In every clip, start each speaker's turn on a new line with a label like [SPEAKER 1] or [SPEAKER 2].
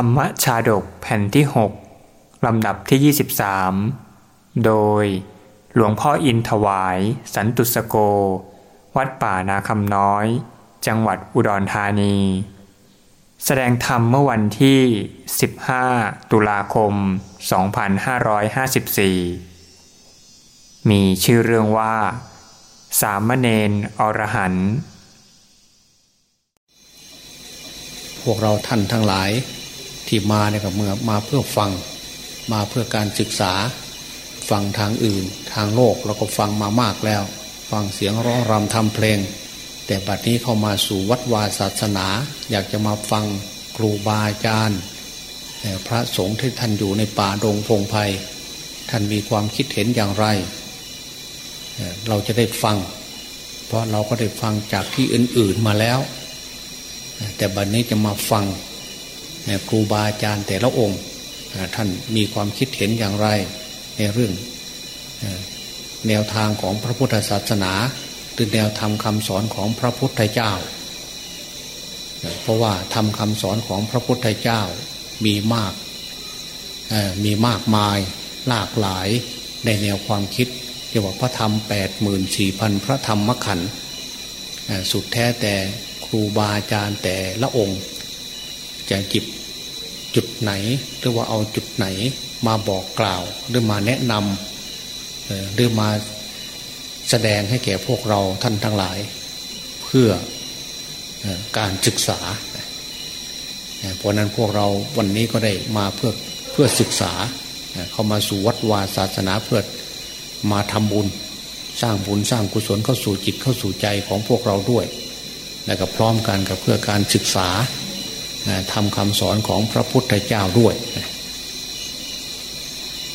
[SPEAKER 1] รรมชาดกแผ่นที่ 6 ลำดับที่ 23 โดยหลวงพ่ออินถวาย สันตุสโก วัดป่านาคำน้อย จังหวัดอุดรธานี แสดงธรรมเมื่อวันที่ 15 ตุลาคม 2554 มีชื่อเรื่องว่า สามเณรอรหันต์
[SPEAKER 2] พวกเราท่านทั้งหลาย ที่มาเนี่ยกับเมื่อมาเพื่อฟังมาเพื่อการศึกษา ฟังทางอื่น ทางโลกเราก็ฟังมามากแล้ว ฟังเสียงร้องรำทำเพลง แต่บัดนี้เข้ามาสู่วัดวาศาสนา อยากจะมาฟังครูบาอาจารย์พระสงฆ์ที่ท่านอยู่ในป่าดงพงไพ่ท่านมีความคิดเห็นอย่างไร เราจะได้ฟัง เพราะเราก็ได้ฟังจากที่อื่น ๆมาแล้ว แต่บัดนนี้จะมาฟัง ครูบาอาจารย์แต่ละองค์ท่านมีความคิดเห็นอย่างไรในเรื่องแนวทางของพระพุทธศาสนาหรือแนวธรรมคำสอนของพระพุทธเจ้า เพราะว่าทำคำสอนของพระพุทธเจ้ามีมากมีมากมายหลากหลายในแนวความคิดเรียกว่าพระธรรมแปดหมื่นสี่พันพระธรรมขันธ์สุดแท้แต่ครูบาอาจารย์แต่ละองค์ จะจิบจุดไหน หรือว่าเอาจุดไหนมาบอกกล่าว หรือมาแนะนำหรือมาแสดงให้แก่พวกเราท่านทั้งหลาย เพื่อการศึกษาเพราะนั้นพวกเราวันนี้ก็ได้มาเพื่อเพื่อศึกษาเข้ามาสู่วัดวาศาสนาเพื่อมาทำบุญสร้างบุญสร้างกุศลเข้าสู่จิตเข้าสู่ใจของพวกเราด้วย และก็พร้อมกันกับเพื่อการศึกษา ทำคำสอนของพระพุทธเจ้าด้วย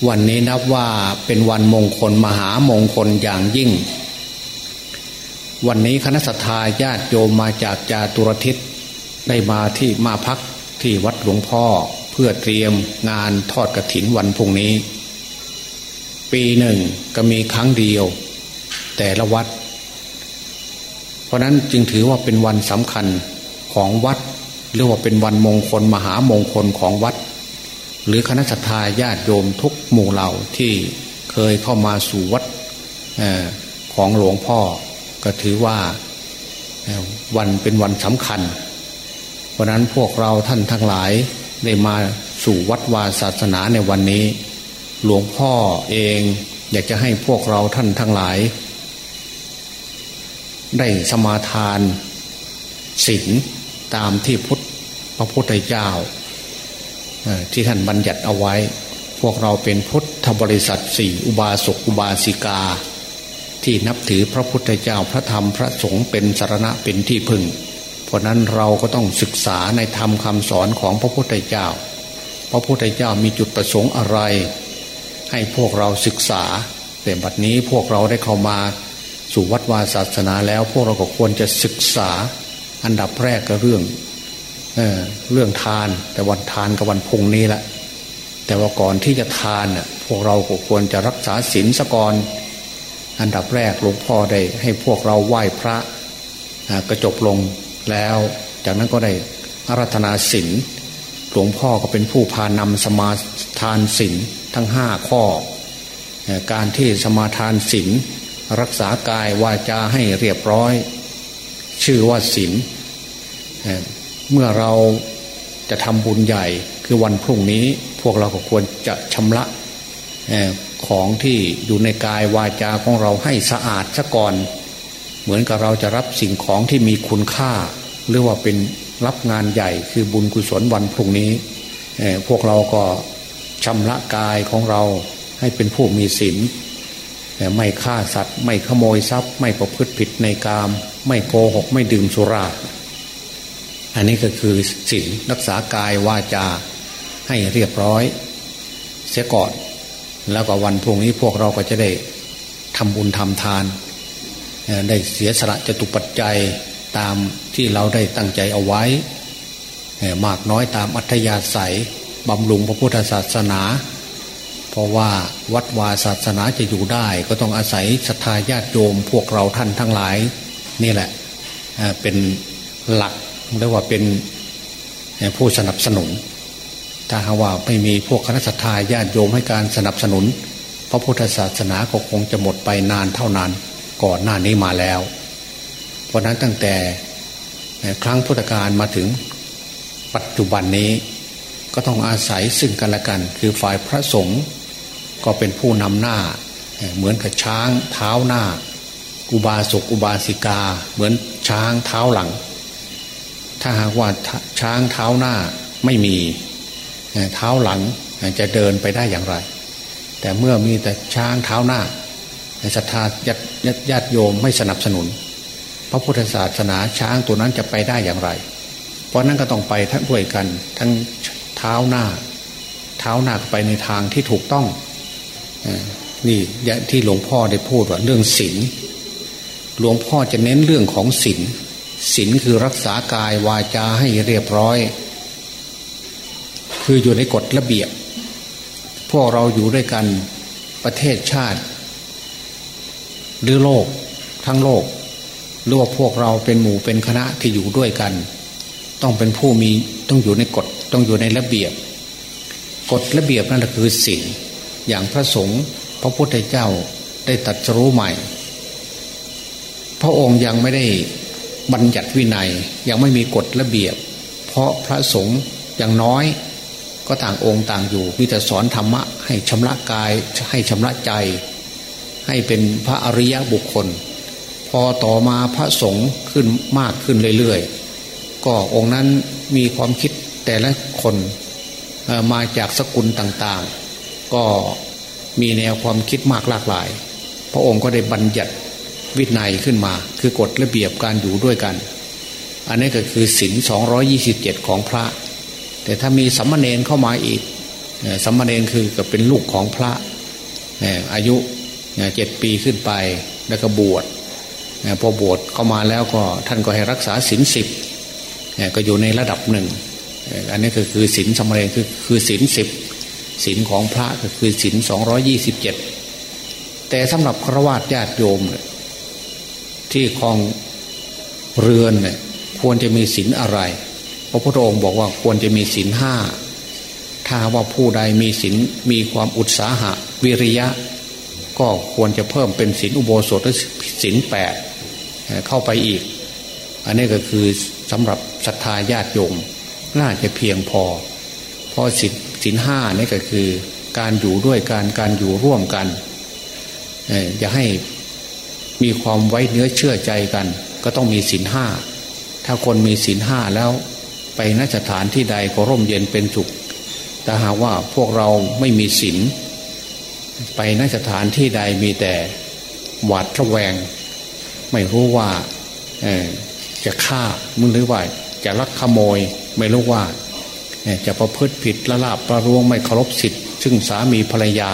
[SPEAKER 2] วันนี้นับว่าเป็นวันมงคลมหามงคลอย่างยิ่ง วันนี้คณะสัตยาญาติโยมมาจากจาตุรทิศได้มาที่มาพักที่วัดหลวงพ่อเพื่อเตรียมงานทอดกระถินวันพรุ่งนี้ ปีหนึ่งก็มีครั้งเดียว แต่ละวัด เพราะนั้นจึงถือว่าเป็นวันสำคัญของวัด หรือว่าเป็นวันมงคลมหามงคลของวัด หรือคณะสัตยาญาติโยมทุกหมู่เหล่าที่เคยเข้ามาสู่วัดอของหลวงพ่อ ก็ถือว่าวันเป็นวันสำคัญ เพราะนั้นพวกเราท่านทั้งหลายได้มาสู่วัดวาศาสนาในวันนี้ หลวงพ่อเองอยากจะให้พวกเราท่านทั้งหลาย ได้สมาทานศีล ตามที่พุทธพระพุทธเจ้าที่ท่านบัญญัติเอาไว้ พวกเราเป็นพุทธบริษัทสี่อุบาสกอุบาสิกา ที่นับถือพระพุทธเจ้าพระธรรมพระสงฆ์เป็นสารณะเป็นที่พึ่ง เพราะนั้นเราก็ต้องศึกษาในธรรมคำสอนของพระพุทธเจ้า พระพุทธเจ้ามีจุดประสงค์อะไร ให้พวกเราศึกษาแต่บัดนี้พวกเราได้เข้ามาสู่วัดวาศาสนาแล้วพวกเราก็ควรจะศึกษา อันดับแรกก็เรื่องเอเรื่องทานแต่วันทานกับวันพุ่งนี้แหละแต่ว่าก่อนที่จะทานน่ะพวกเราก็ควรจะรักษาศีลสกอรอันดับแรกหลวงพ่อได้ให้พวกเราไหว้พระกระจบลงแล้ว จากนั้นก็ได้อารัธนาศีลหลวงพ่อก็เป็นผู้พานำสมาทานศีลทั้งห้าข้อ การที่สมาทานศีลรักษากายวาจาให้เรียบร้อย ชื่อว่าศีลเมื่อเราจะทำบุญใหญ่คือวันพรุ่งนี้พวกเราก็ควรจะชำระของที่อยู่ในกายวาจาของเราให้สะอาดซะก่อน เหมือนกับเราจะรับสิ่งของที่มีคุณค่า หรือว่าเป็นรับงานใหญ่คือบุญกุศลวันพรุ่งนี้พวกเราก็ชำระกายของเราให้เป็นผู้มีศีล ไม่ฆ่าสัตว์ ไม่ขโมยทรัพย์ ไม่ประพฤติผิดในกาม ไม่โกหก ไม่ดื่มสุรา อันนี้ก็คือศีลรักษากายวาจาให้เรียบร้อย เสียก่อน แล้วก็วันพรุ่งนี้พวกเราก็จะได้ทำบุญทำทาน ได้เสียสละจตุปัจจัยตามที่เราได้ตั้งใจเอาไว้ มากน้อยตามอัธยาศัยบำรุงพระพุทธศาสนา เพราะว่าวัดวาศาสนาจะอยู่ได้ ก็ต้องอาศัยศรัทธาญาติโยมพวกเราท่านทั้งหลาย นี่แหละเป็นหลักเรียกว่าเป็นผู้สนับสนุน ถ้าหาว่าไม่มีพวกคณะสัตยาญาติโยมให้การสนับสนุน พระพุทธศาสนาก็คงจะหมดไปนานเท่านานก่อนหน้านี้มาแล้ว เพราะนั้นตั้งแต่ครั้งพุทธกาลมาถึงปัจจุบันนี้ก็ต้องอาศัยซึ่งกันและกัน คือฝ่ายพระสงฆ์ ก็เป็นผู้นำหน้า เหมือนกับช้างเท้าหน้า อุบาสกอุบาสิกา เหมือนช้างเท้าหลัง ถ้าหากว่าช้างเท้าหน้าไม่มีเท้าหลังจะเดินไปได้อย่างไร แต่เมื่อมีแต่ช้างเท้าหน้าศรัทธาญาติโยมไม่สนับสนุน พระพุทธศาสนาช้างตัวนั้นจะไปได้อย่างไร เพราะนั้นก็ต้องไปทั้งด้วยกัน ทั้งเท้าหน้า เท้าหน้าไปในทางที่ถูกต้อง นี่ที่หลวงพ่อได้พูดว่าเรื่องศีลหลวงพ่อจะเน้นเรื่องของศีลศีลคือรักษากายวาจาให้เรียบร้อย คืออยู่ในกฎระเบียบ พวกเราอยู่ด้วยกันประเทศชาติ หรือโลกทั้งโลกหรือว่าพวกเราเป็นหมู่เป็นคณะที่อยู่ด้วยกัน ต้องเป็นผู้มีต้องอยู่ในกฎต้องอยู่ในระเบียบ กฎระเบียบนั่นแหละคือศีล อย่างพระสงฆ์พระพุทธเจ้าได้ตัดรู้ใหม่ พระองค์ยังไม่ได้บัญญัติวินัยยังไม่มีกฎระเบียบ เพราะพระสงฆ์อยังน้อย ก็ต่างองค์ต่างอยู่มีแต่สอนธรรมะ ให้ชำระกายให้ชำระใจ ให้เป็นพระอริยบุคคล พอต่อมาพระสงฆ์ขึ้นมากขึ้นเรื่อยๆ ก็องค์นั้นมีความคิดแต่ละคนมาจากสกุลต่างๆ ก็มีแนวความคิดมากหลากหลาย พระองค์ก็ได้บัญญัติวินัยขึ้นมา คือกฎระเบียบการอยู่ด้วยกัน อันนี้ก็คือศินสองยี่สิบเจ็ดของพระ แต่ถ้ามีสัมมาเนนเข้ามาอีกสัมมาเนนคือก็เป็นลูกของพระอายุเจ็ดปีขึ้นไปแล้วก็บวชพอบวชเข้ามาแล้วก็ท่านก็ให้รักษาศินสิบก็อยู่ในระดับหนึ่ง อันนี้ก็คือศินสัมมาเนนคือคือศินสิบ ศีลของพระก็คือศีลสองยี่สิบเจ็ดแต่สำหรับครวญญาติโยมที่คลองเรือนเนี่ยควรจะมีศีลอะไร พระพุทธองค์บอกว่าควรจะมีศีลห้าถ้าว่าผู้ใดมีศีลมีความอุตสาหะวิริยะ ก็ควรจะเพิ่มเป็นศีลอุโบสถหรือศีลแปดเข้าไปอีก อันนี้ก็คือสำหรับศรัทธาญาติโยมน่าจะเพียงพอ เพราะศีล ศีลห้านี่ก็คือการอยู่ด้วยการการอยู่ร่วมกันอย่าให้มีความไว้เนื้อเชื่อใจกัน ก็ต้องมีศีลห้าถ้าคนมีศีลห้าแล้วไปนสถานที่ใดก็ร่มเย็นเป็นสุขแต่หากว่าพวกเราไม่มีศีลไปนสถานที่ใดมีแต่หวาดระแวง ไม่รู้ว่าจะฆ่ามึงหรือว่า จะลักขโมย ไม่รู้ว่า จะประพฤติผิดละลาบประรวงไม่เคารพสิทธิ์ซึ่งสามีภรรยา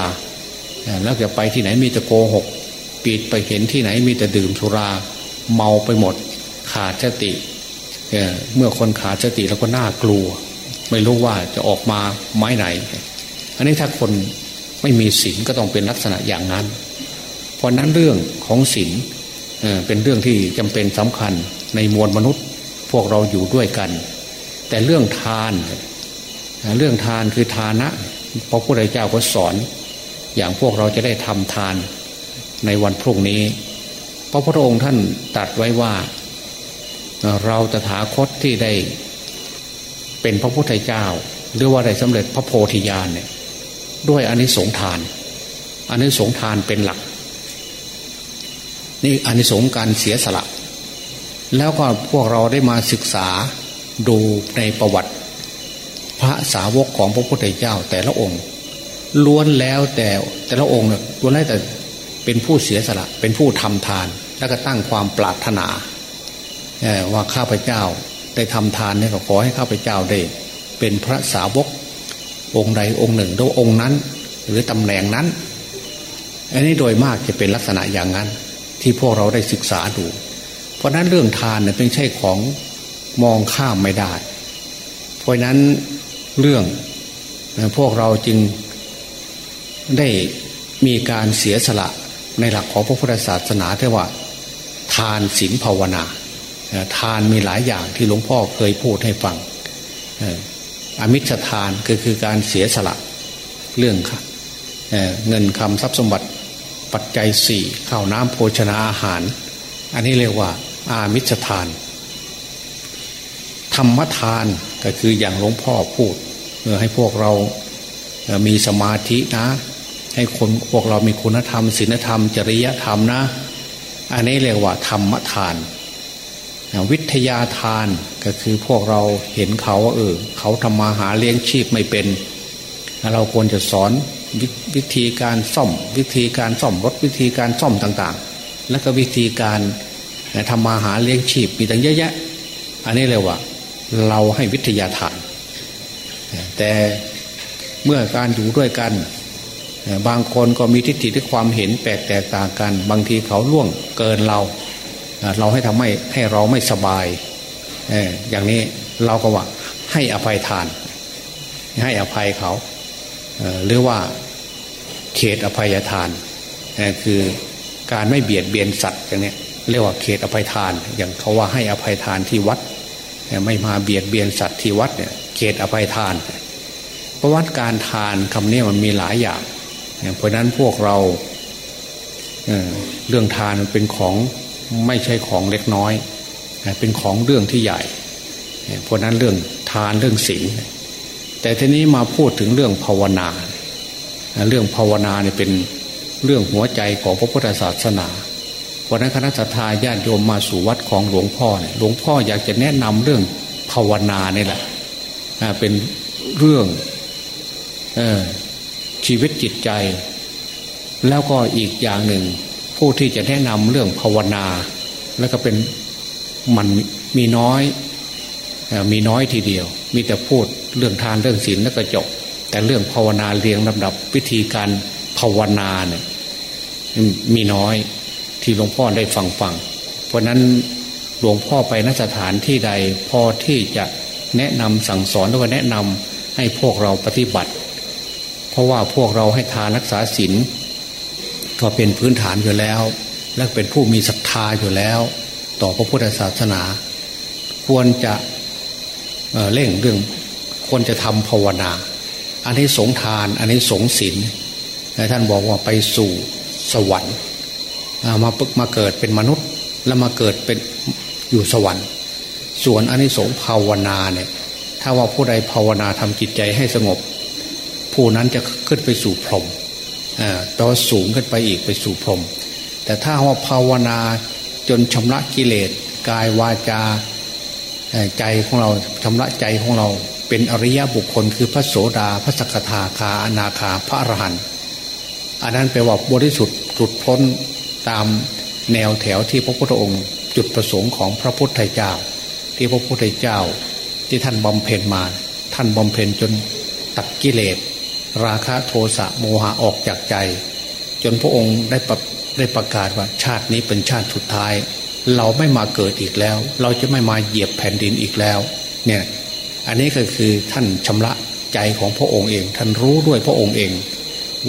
[SPEAKER 2] แล้วจะไปที่ไหนมีแต่โกหกปิดไปเห็นที่ไหนมีแต่ดื่มสุราเมาไปหมด ขาดสติเมื่อคนขาดสติแล้วก็น่ากลัว ไม่รู้ว่าจะออกมาไม้ไหน อันนี้ถ้าคนไม่มีศีลก็ต้องเป็นลักษณะอย่างนั้น เพราะนั้นเรื่องของศีลเป็นเรื่องที่จำเป็นสำคัญในมวลมนุษย์ พวกเราอยู่ด้วยกัน แต่เรื่องทาน เรื่องทานคือทานะพระพุทธเจ้าก็สอน อย่างพวกเราจะได้ทำทานในวันพรุ่งนี้ พระพุทธองค์ท่านตัดไว้ว่า เราจะถาคตที่ได้ เป็นพระพุทธเจ้า หรือว่าได้สำเร็จพระโพธิญาณเนี่ยด้วยอนิสงทานอนิสงทานเป็นหลัก นี่อนิสงการเสียสละ แล้วก็พวกเราได้มาศึกษาดูในประวัติ พระสาวกของพระพุทธเจ้าแต่ละองค์ ล้วนแล้วแต่แต่ละองค์เนี่ยล้วนแล้วแต่เป็นผู้เสียสละ เป็นผู้ทำทาน แล้วก็ตั้งความปรารถนาว่าข้าพเจ้าได้ทำทานเนี่ยขอให้ข้าพเจ้าได้ เป็นพระสาวกองค์ใดองค์หนึ่งหรือองค์นั้น หรือตำแหน่งนั้น อันนี้โดยมากจะเป็นลักษณะอย่างนั้น ที่พวกเราได้ศึกษาดู เพราะนั้นเรื่องทานเนี่ยเป็นใช่ของมองข้ามไม่ได้ เพราะนั้น เรื่องพวกเราจึงได้มีการเสียสละในหลักของพระพุทธศาสนาที่ว่า ทานศีลภาวนา ทานมีหลายอย่างที่หลวงพ่อเคยพูดให้ฟังอมิชทานก็คือการเสียสละเรื่องค่ะเงินคำทรัพย์สมบัติปัจจัยสี่ข้าวน้ำโภชนาอาหาร อันนี้เรียกว่า อามิชทาน ธรรมทานก็คืออย่างหลวงพ่อพูด ให้พวกเรามีสมาธินะ ให้คนพวกเรามีคุณธรรมศีลธรรม จริยธรรมนะ อันนี้เรียกว่าธรรมทาน วิทยาทานก็คือพวกเราเห็นเขาว่าเออเขาทำมาหาเลี้ยงชีพไม่เป็น เราควรจะสอนววิธีการซ่อม วิธีการซ่อมรถวิธีการซ่อมต่างๆ แล้วก็วิธีการทำมาหาเลี้ยงชีพมีตั้งเยอะแยะ อันนี้เรียกว่า เราให้วิทยาทาน แต่เมื่อการอยู่ด้วยกัน บางคนก็มีทิฏฐิที่ความเห็นแปลกแตกต่างกัน บางทีเขาล่วงเกินเรา เราให้ทำให้ให้เราไม่สบาย อย่างนี้เราก็ว่าให้อภัยทาน ให้อภัยเขาหรือว่าเขตอภัยทาน คือการไม่เบียดเบียนสัตว์อย่างนี้เรียกว่าเขตอภัยทาน อย่างเขาว่าให้อภัยทานที่วัด ไม่มาเบียดเบียนสัตว์ที่วัดเนี่ย เขตอภัยทานเพระวัดการทานคำนี้มันมีหลายอย่างเพราะนั้นพวกเราเรื่องทานเป็นของไม่ใช่ของเล็กน้อย เป็นของเรื่องที่ใหญ่ เพราะนั้นเรื่องทานเรื่องศีลแต่ทีนี้มาพูดถึงเรื่องภาวนา เรื่องภาวนาเนี่ยเป็นเรื่องหัวใจของพระพุทธศาสนาวันนั้นคณะทาญาติโยมมาสู่วัดของหลวงพ่อเนี่ยหลวงพ่ออยากจะแนะนำเรื่องภาวนาเนี่ยแหละ เป็นเรื่องอชีวิตจิตใจ แล้วก็อีกอย่างหนึ่ง ผู้ที่จะแนะนำเรื่องภาวนา แล้วก็เป็นมันมีน้อยมีน้อยทีเดียว มีแต่พูดเรื่องทานเรื่องศีลแล้วก็จบ แต่เรื่องภาวนาเรียงลำดับวิธีการภาวนาเนี่ยมีน้อยที่หลวงพ่อได้ฟังฟัง เพราะนั้นหลวงพ่อไปนสถานที่ใดพอที่จะ แนะนำสั่งสอนแล้วก็แนะนำให้พวกเราปฏิบัติ เพราะว่าพวกเราให้ทานรักษาศีลก็เป็นพื้นฐานอยู่แล้ว และเป็นผู้มีศรัทธาอยู่แล้ว ต่อพระพุทธศาสนา ควรจะเร่งเรื่องควรจะทำภาวนา อันนี้สงทาน อันนี้สงศีลท่านบอกว่าไปสู่สวรรค์มาปึกมาเกิดเป็นมนุษย์ แล้วมาเกิดเป็นอยู่สวรรค์ ส่วนอนนี้สงภาวนาเนี่ยถ้าว่าผู้ใดภาวนาทำจิตใจให้สงบ ผู้นั้นจะขึ้นไปสู่พรหมแปลว่าสูงขึ้นไปอีกไปสู่พรหมแต่ถ้าว่าภาวนาจนชำระกิเลสกายวาจาใจของเราชำระใจของเราเป็นอริยบุคคลคือพระโสดาพระสกทาคาอนาคาพระอรหันต์อันนั้นแปลว่าบริสุทธิ์หลุดพ้นตามแนวแถวที่พระพุทธองค์จุดประสงค์ของพระพุทธเจ้า ที่พระพุทธเจ้าที่ท่านบำเพ็ญมา ท่านบำเพ็ญจนตัดกิเลส ราคะโทสะโมหะออกจากใจ จนพระองค์ได้ประได้ประกาศว่าชาตินี้เป็นชาติสุดท้าย เราไม่มาเกิดอีกแล้ว เราจะไม่มาเหยียบแผ่นดินอีกแล้วเนี่ยอันนี้ก็คือท่านชำระใจของพระองค์เอง ท่านรู้ด้วยพระองค์เอง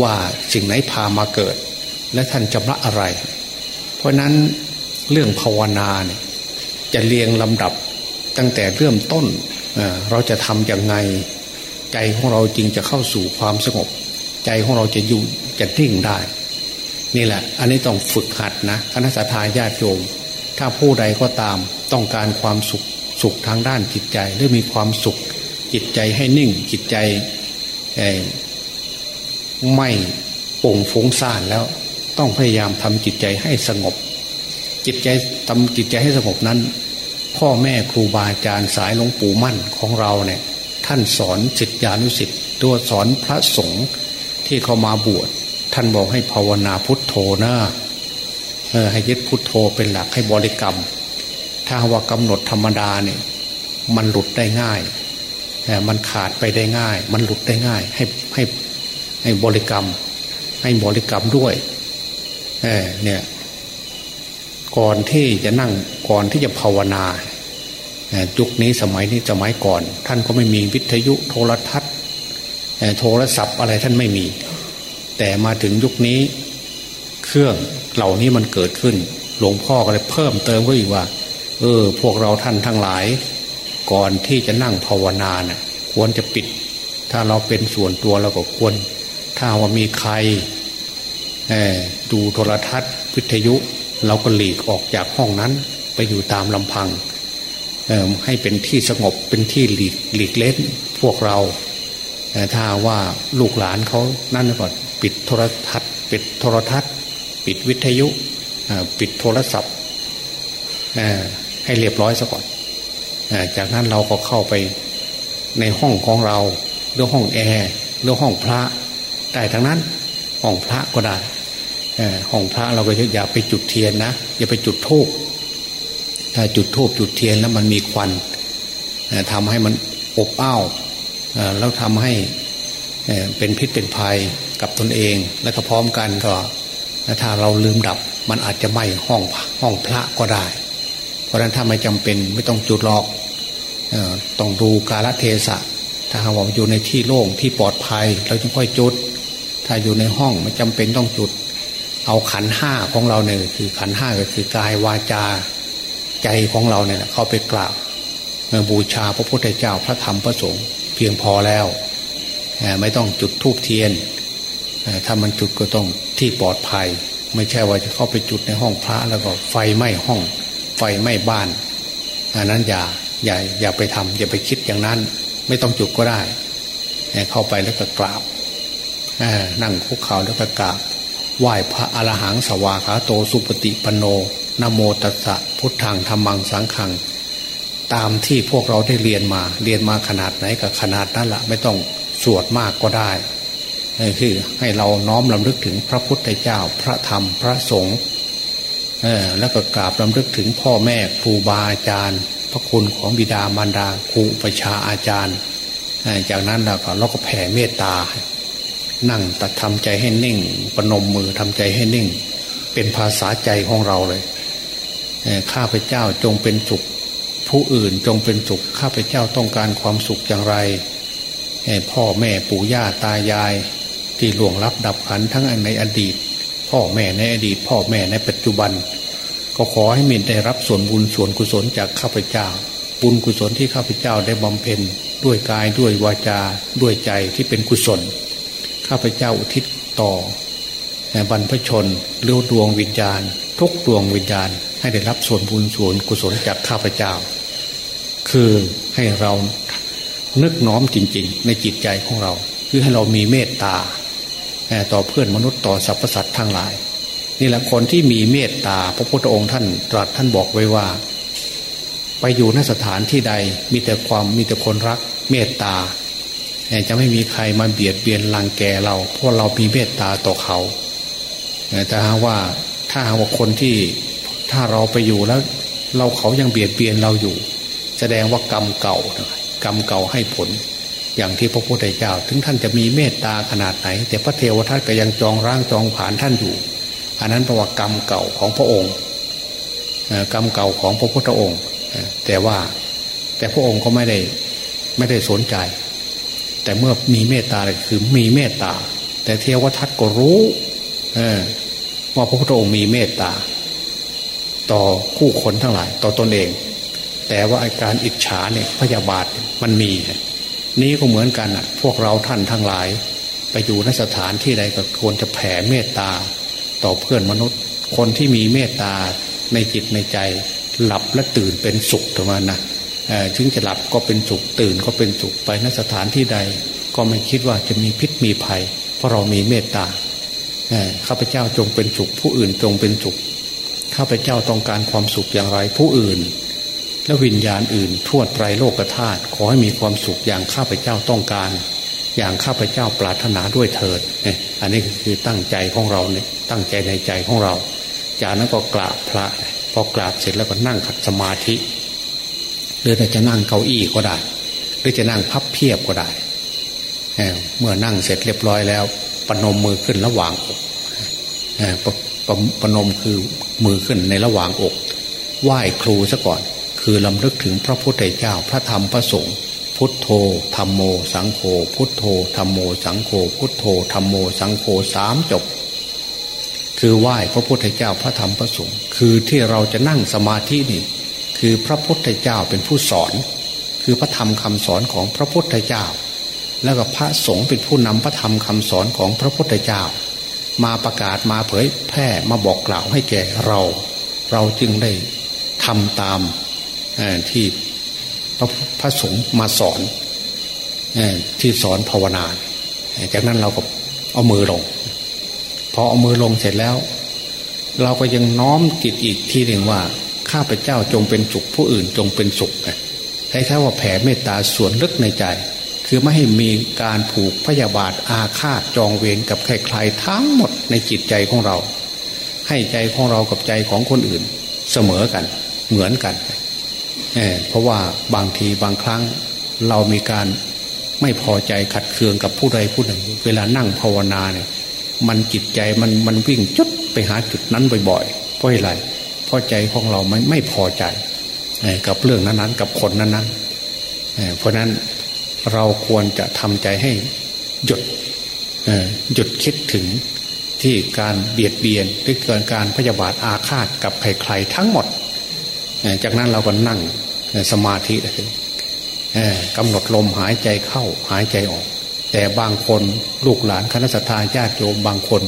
[SPEAKER 2] ว่าสิ่งไหนพามาเกิด และท่านชำระอะไร เพราะนั้นเรื่องภาวนาเนี่ยจะเรียงลำดับ ตั้งแต่เริ่มต้นเราจะทำอย่างไง ใจของเราจริงจะเข้าสู่ความสงบ ใจของเราจะอยู่จะนิ่งได้ นี่แหละ อันนี้ต้องฝึกหัดนะคณะสัตยาญาติโยม ถ้าผู้ใดก็ตามต้องการความสุขสุขทางด้านจิตใจหรือมีความสุขจิตใจให้นิ่งจิตใจไม่ป่งฟุ้งซ่านแล้วต้องพยายามทำจิตใจให้สงบ จิตใจทำจิตใจให้สงบนั้น พ่อแม่ครูบาอาจารย์สายหลวงปู่มั่นของเราเนี่ยท่านสอนจิตญานุสิทธิ์ตัวสอนพระสงฆ์ที่เขามาบวชท่านบอกให้ภาวนาพุทโธนะเออให้ยึดพุทโธเป็นหลักให้บริกรรม ถ้าว่ากำหนดธรรมดาเนี่ยมันหลุดได้ง่ายแต่มันขาดไปได้ง่าย มันหลุดได้ง่าย ให้ให้ให้บริกรรม ให้บริกรรมด้วยเออเนี่ยก่อนที่จะนั่งก่อนที่จะภาวนา ยุคนี้สมัยนี้สมัยก่อน ท่านก็ไม่มีวิทยุโทรทัศน์โทรศัพท์อะไรท่านไม่มี แต่มาถึงยุคนี้เครื่องเหล่านี้มันเกิดขึ้น หลวงพ่อก็เลยเพิ่มเติมก็อีกว่า เออ พวกเราท่านทั้งหลาย ก่อนที่จะนั่งภาวนาเนะ่ยคควรจะปิด ถ้าเราเป็นส่วนตัวเราก็ควร ถ้าว่ามีใครดูโทรทัศน์ วิทยุ เราก็หลีกออกจากห้องนั้นไปอยู่ตามลำพัง ให้เป็นที่สงบเป็นที่หลีกหลีกเล่นพวกเราถ้าว่าลูกหลานเขานั่นก่อนปิดโทรทัศน์ปิดโทรทัศน์ ปิดวิทยุปิดโทรศัพท์ให้เรียบร้อยซะก่อนจากนั้นเราก็เข้าไปในห้องของเราหรือห้องแอร์หรือห้องพระได้ทั้งนั้นห้องพระก็ได้ห้องพระเราก็อย่าไปจุดเทียนนะอย่าไปจุดทูบ ถ้าจุดทูบจุดเทียนแล้วมันมีควันทำให้มันอบอ้าวแล้วทำให้เป็นพิษเป็นภัยกับตนเอง และก็พร้อมกันก็ถ้าเราลืมดับมันอาจจะไหม้ห้องห้องพระก็ได้ เพราะฉะนั้นถ้าไม่จำเป็นไม่ต้องจุดหรอกต้องดูกาลเทศะ ถ้าหากว่าอยู่ในที่โล่งที่ปลอดภัย เราจึงค่อยจุด ถ้าอยู่ในห้องไม่จำเป็นต้องจุด เอาขันห้าของเราเนี่ยคือขันห้าก็คือกายวาจา ใจของเราเนี่ยเข้าไปกราบบูชาพระพุทธเจ้าพระธรรมพระสงฆ์เพียงพอแล้ว ไม่ต้องจุดทูบเทียน ถ้ามันจุดก็ต้องที่ปลอดภัย ไม่ใช่ว่าจะเข้าไปจุดในห้องพระแล้วก็ไฟไหม้ห้อง ไฟไหม้บ้านอันนั้นอย่าอย่าอย่าไปทำอย่าไปคิดอย่างนั้น ไม่ต้องจุดก็ได้ เข้าไปแล้วก็กราบนั่งคุกเข่าแล้วก็กราบไหว้พระอรหังสวาขาโตสุปฏิปโน นโมตัสสะพุทธังธรรมังสังขัง ตามที่พวกเราได้เรียนมา เรียนมาขนาดไหนกับขนาดนั้นละไม่ต้องสวดมากก็ได้คือให้เราน้อมลำลึกถึงพระพุทธเจ้าพระธรรมพระสงฆ์แล้วก็กราบลำลึกถึงพ่อแม่ครูบาอาจารย์ พระคุณของบิดามารดาครูประชาอาจารย์ จากนั้นเราก็เราก็แผ่เมตตา นั่งตัดทำใจให้นิ่ง ประนมมือทำใจให้นิ่ง เป็นภาษาใจของเราเลย ข้าพเจ้าจงเป็นสุข ผู้อื่นจงเป็นสุข ข้าพเจ้าต้องการความสุขอย่างไร พ่อแม่ปู่ย่าตายาย ที่หลวงรับดับขันทั้งในอดีต พ่อแม่ในอดีต พ่อแม่ในปัจจุบัน ก็ขอให้มินได้รับส่วนบุญส่วนกุศลจากข้าพเจ้า บุญกุศลที่ข้าพเจ้าได้บำเพ็ญด้วยกายด้วยวาจาด้วยใจที่เป็นกุศล ข้าพเจ้าอุทิศต่อ บรรพชนเลี้ยวดวงวิญญาณ ทุกดวงวิญญาณ ให้ได้รับส่วนบุญส่วนกุศลจากข้าพเจ้า คือให้เรานึกน้อมจริง ๆ ในจิตใจของเรา คือให้เรามีเมตตา ต่อเพื่อนมนุษย์ต่อสรรพสัตว์ทั้งหลาย นี่แหละคนที่มีเมตตา พระพุทธองค์ท่านตรัสท่านบอกไว้ว่า ไปอยู่นสถานที่ใดมีแต่ความมีแต่คนรักเมตตาจะไม่มีใครมาเบียดเบียนรังแกเรา เพราะเรามีเมตตาต่อเขา แต่หาว่าถ้าหาว่าคนที่ถ้าเราไปอยู่แล้ว เราเขายังเบียดเบียนเราอยู่ แสดงว่ากรรมเก่ากรรมเก่าให้ผล อย่างที่พระพุทธเจ้า ถึงท่านจะมีเมตตาขนาดไหน แต่พระเทวทัตก็ยังจองร่างจองผ่านท่านอยู่ อันนั้นเพระว่ากรรมเก่าของพระองค์กรรมเก่าของพระพุทธองค์ แต่ว่าแต่พระองค์ก็ไม่ได้ไม่ได้สนใจ แต่เมื่อมีเมตตาคือมีเมตตา แต่เทวทัตก็รู้ ว่าพระพุทธองค์มีเมตตา ต่อคู่คนทั้งหลาย ต่อตอนเอง แต่ว่าอาการอิจฉาเนี่ยพยาบาทมันมี นี้ก็เหมือนกันอะ พวกเราท่านทั้งหลาย ไปอยู่ในสถานที่ใดก็ควรจะแผ่เมตตา ต่อเพื่อนมนุษย์ คนที่มีเมตตาในจิตในใจ หลับและตื่นเป็นสุขถูกไหมนะถึงจะหลับก็เป็นสุขตื่นก็เป็นสุขไปนสถานที่ใด ก็ไม่คิดว่าจะมีพิษมีภัย เพราะเรามีเมตตา ข้าพเจ้าจงเป็นสุข ผู้อื่นจงเป็นสุขข้าพเจ้าต้องการความสุขอย่างไร ผู้อื่น และวิญญาณอื่นทั่วไตรโลกธาตุขอให้มีความสุขอย่างข้าพเจ้าต้องการ อย่างข้าพเจ้าปรารถนาด้วยเถิดเนี่ยอันนี้คือตั้งใจของเราเนี่ยตั้งใจในใจของเรา จากนั้นก็กราบพระพอกราบเสร็จแล้วก็นั่งขัดสมาธิหรือจะนั่งเก้าอี้ก็ได้ หรือจะนั่งพับเพียบก็ได้เมื่อนั่งเสร็จเรียบร้อยแล้ว ปนมมือขึ้นระหว่างอกปปนมคือมือขึ้นในระหว่างอก ไหว้ครูซะก่อน คือลำลึกถึงพระพุทธเจ้าพระธรรมพระสงฆ์พุทโธธรรมโม สังโฆพุทโธธรรมโม สังโฆพุทโธธรรมโม สังโฆสามจบ คือไหว้พระพุทธเจ้าพระธรรมพระสงฆ์คือที่เราจะนั่งสมาธินี่ คือพระพุทธเจ้าเป็นผู้สอนคคือพระธรรมคำสอนของพระพุทธเจ้า แล้วก็พระสงฆ์เป็นผู้นำพระธรรมคำสอนของพระพุทธเจ้า มาประกาศมาเผยแพร่มาบอกกล่าวให้แก่เรา เราจึงได้ทำตามที่พระพระสงฆ์มาสอนที่สอนภาวนา จากนั้นเราก็เอามือลง พอเอามือลงเสร็จแล้ว เราก็ยังน้อมจิตอีกทีหนึ่งว่าข้าพเจ้าจงเป็นสุขผู้อื่นจงเป็นสุขให้แค่ว่าแผ่เมตตาส่วนลึกในใจ คือไม่ให้มีการผูกพยาบาทอาฆาตจองเวรกับใครๆทั้งหมดในจิตใจของเรา ให้ใจของเรากับใจของคนอื่น เสมอกัน เหมือนกันเเพราะว่าบางทีบางครั้งเรามีการไม่พอใจขัดเคืองกับผู้ใดผู้หนึ่ง เวลานั่งภาวนาเนี่ย มันจิตใจมันมันวิ่งจุดไปหาจุดนั้นบ่อยๆเพราะอะไรเพราะใจของเราไม่ไม่พอใจกับเรื่องนั้นๆ กับคนนั้นๆเพราะนั้น เราควรจะทำใจให้หยุดหยุดคิดถึงที่การเบียดเบียนหรือเกินการพยาบาทอาฆาตกับใครๆทั้งหมด จากนั้นเราก็นั่งสมาธิกำหนดลมหายใจเข้าหายใจออก แต่บางคนลูกหลานคณะสัตยาญาติโยมบางคน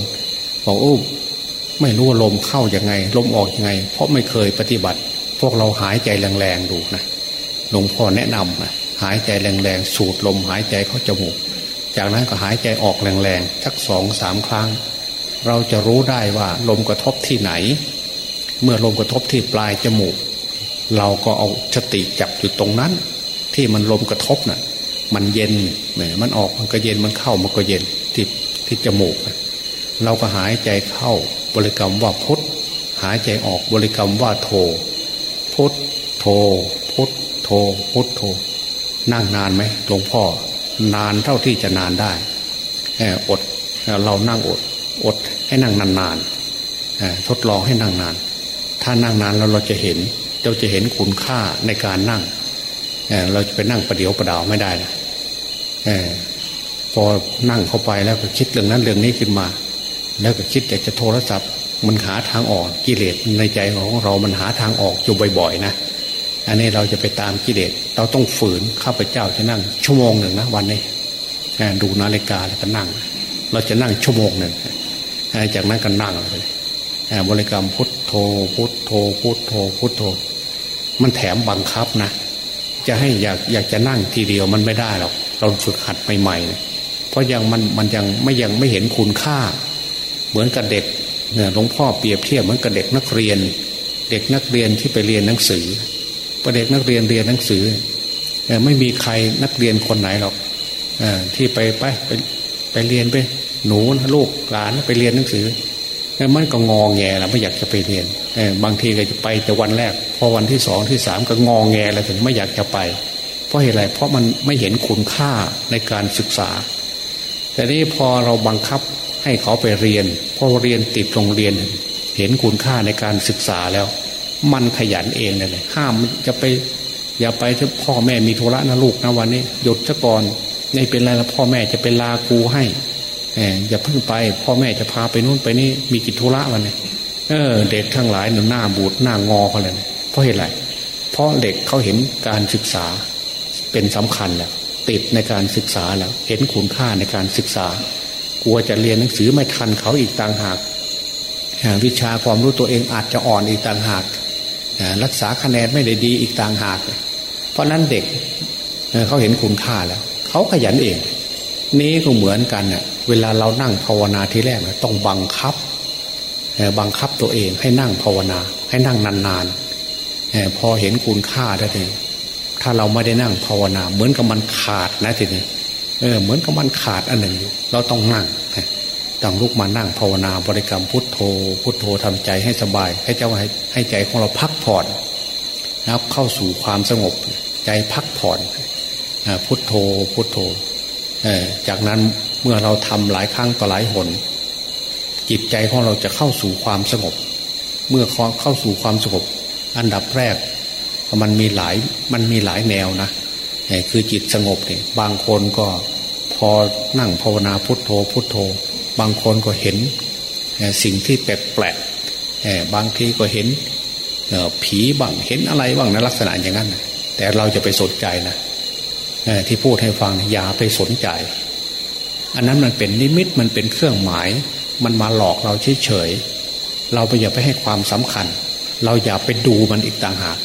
[SPEAKER 2] บอกโอ้ไม่รู้ว่าลมเข้ายัางไง ลมออกยังไง เพราะไม่เคยปฏิบัติ พวกเราหายใจแรงๆดูนะหลวงพ่อแนะนำนะ หายใจแรงๆ สูดลมหายใจเข้าจมูก จากนั้นก็หายใจออกแรงๆสักสองสามครั้ง เราจะรู้ได้ว่าลมกระทบที่ไหน เมื่อลมกระทบที่ปลายจมูก เราก็เอาสติจับอยู่ตรงนั้น ที่มันลมกระทบนะ่ะ มันเย็นแหมมันออกมันก็เย็นมันเข้ามันก็เย็นที่ที่จมูกเราก็หายใจเข้าบริกรรมว่าพุทหายใจออกบริกรรมว่าโทพุทโทพุทโทพุทโท นั่งนานไหมหลวงพ่อ นานเท่าที่จะนานได้อดเรานั่งอด อดให้นั่งนานๆทดลองให้นั่งนาน ถ้านั่งนานแล้วเราจะเห็นเราจะเห็นคุณค่าในการนั่งเราจะไปนั่งประเดี๋ยวประดาวไม่ได้นะพอนั่งเข้าไปแล้วก็คิดเรื่องนั้นเรื่องนี้ขึ้นมา แล้วก็คิดอยากจะโทรศัพท์ มันหาทางออกกิเลสในใจของเรามันหาทางออกอยู่บ่อยๆนะ อันนี้เราจะไปตามกิเลสเราต้องฝืนข้าพเจ้าจะนั่ง ชั่วโมงหนึ่งนะวันนี้ดูนาฬิกาแล้วก็นั่ง เราจะนั่งชั่วโมงหนึ่งจากนั้นก็นั่งเลยบริกรรมพุทโธพุทโธพุทโธพุทโธ มันแถมบังคับนะ จะให้อยากอยากจะนั่งทีเดียวมันไม่ได้หรอกเราฝึกหัดใหม่ๆเพราะยังมันมันยังไม่ยังไม่เห็นคุณค่า เหมือนกับเด็กเนี่ยหลวงพ่อเปรียบเทียบเหมือนกับเด็กนักเรียน เด็กนักเรียนที่ไปเรียนหนังสือ ประเด็กนักเรียนเรียนหนังสือไม่มีใครนักเรียนคนไหนหรอกที่ไปไปไปไปเรียนไป หนูลูกหลานไปเรียนหนังสือมันก็งองแงแล้วไม่อยากจะไปเรียนบางทีก็จะไปแต่วันแรก พอวันที่สองที่สามก็งองแงแล้วถึงไม่อยากจะไป เพราะเหตุไรเพราะมันไม่เห็นคุณค่าในการศึกษา แต่นี้พอเราบังคับให้เขาไปเรียนพอเรียนติดโรงเรียน เห็นคุณค่าในการศึกษาแล้ว มันขยันเองเลยห้ามจะไป อย่าไปถ้าพ่อแม่มีธุระนะลูกนะวันนี้หยุดซะก่อนไม่เป็นไรแล้วพ่อแม่จะไปลาครูให้อย่าเพิ่งไป พ่อแม่จะพาไปนู่นไปนี่มีกิจธุระวันนี้เออ เด็กทั้งหลายหนึ่งหน้าบูดหน้างอเขาเลยเพราะเหตุไรเพราะเด็กเขาเห็นการศึกษาเป็นสำคัญแล้วติดในการศึกษาแล้วเห็นคุณค่าในการศึกษา กลัวจะเรียนหนังสือไม่ทันเขาอีกต่างหาก วิชาความรู้ตัวเองอาจจะอ่อนอีกต่างหาก รักษาคะแนนไม่ได้ดีอีกต่างหาก เพราะนั้นเด็กเขาเห็นคุณค่าแล้วเขาขยันเอง นี้ก็เหมือนกันเน่ยเวลาเรานั่งภาวนาทีแรกต้องบังคับบังคับตัวเองให้นั่งภาวนา ให้นั่งนานๆพอเห็นคุณค่าได้เลยถ้าเราไม่ได้นั่งภาวนา เหมือนกับมันขาดนะทีนี้เออเหมือนกับมันขาดอันหนึ่งอยู่ เราต้องนั่ง ต้องลุกมานั่งภาวนาบริกรรมพุทโธ พุทโธทำใจให้สบาย ให้เจ้าให้ให้ใจของเราพักผ่อนนะครับเข้าสู่ความสงบใจพักผ่อนพุทโธพุทโธจากนั้นเมื่อเราทำหลายครั้งต่อหลายหน จิตใจของเราจะเข้าสู่ความสงบ เมื่อเข้าสู่ความสงบ อันดับแรกมันมีหลายมันมีหลายแนวนะคือจิตสงบเนี่ยบางคนก็พอนั่งภาวนาพุทโธพุทโธ บางคนก็เห็นสิ่งที่แปลกๆบางทีก็เห็นผีบ้างเห็นอะไรบ้างในลักษณะอย่างนั้น แต่เราจะไปสนใจนะที่พูดให้ฟังอย่าไปสนใจ อันนั้นมันเป็นนิมิตมันเป็นเครื่องหมาย มันมาหลอกเราเฉยๆเราไปอย่าไปให้ความสำคัญ เราอย่าไปดูมันอีกต่างหาก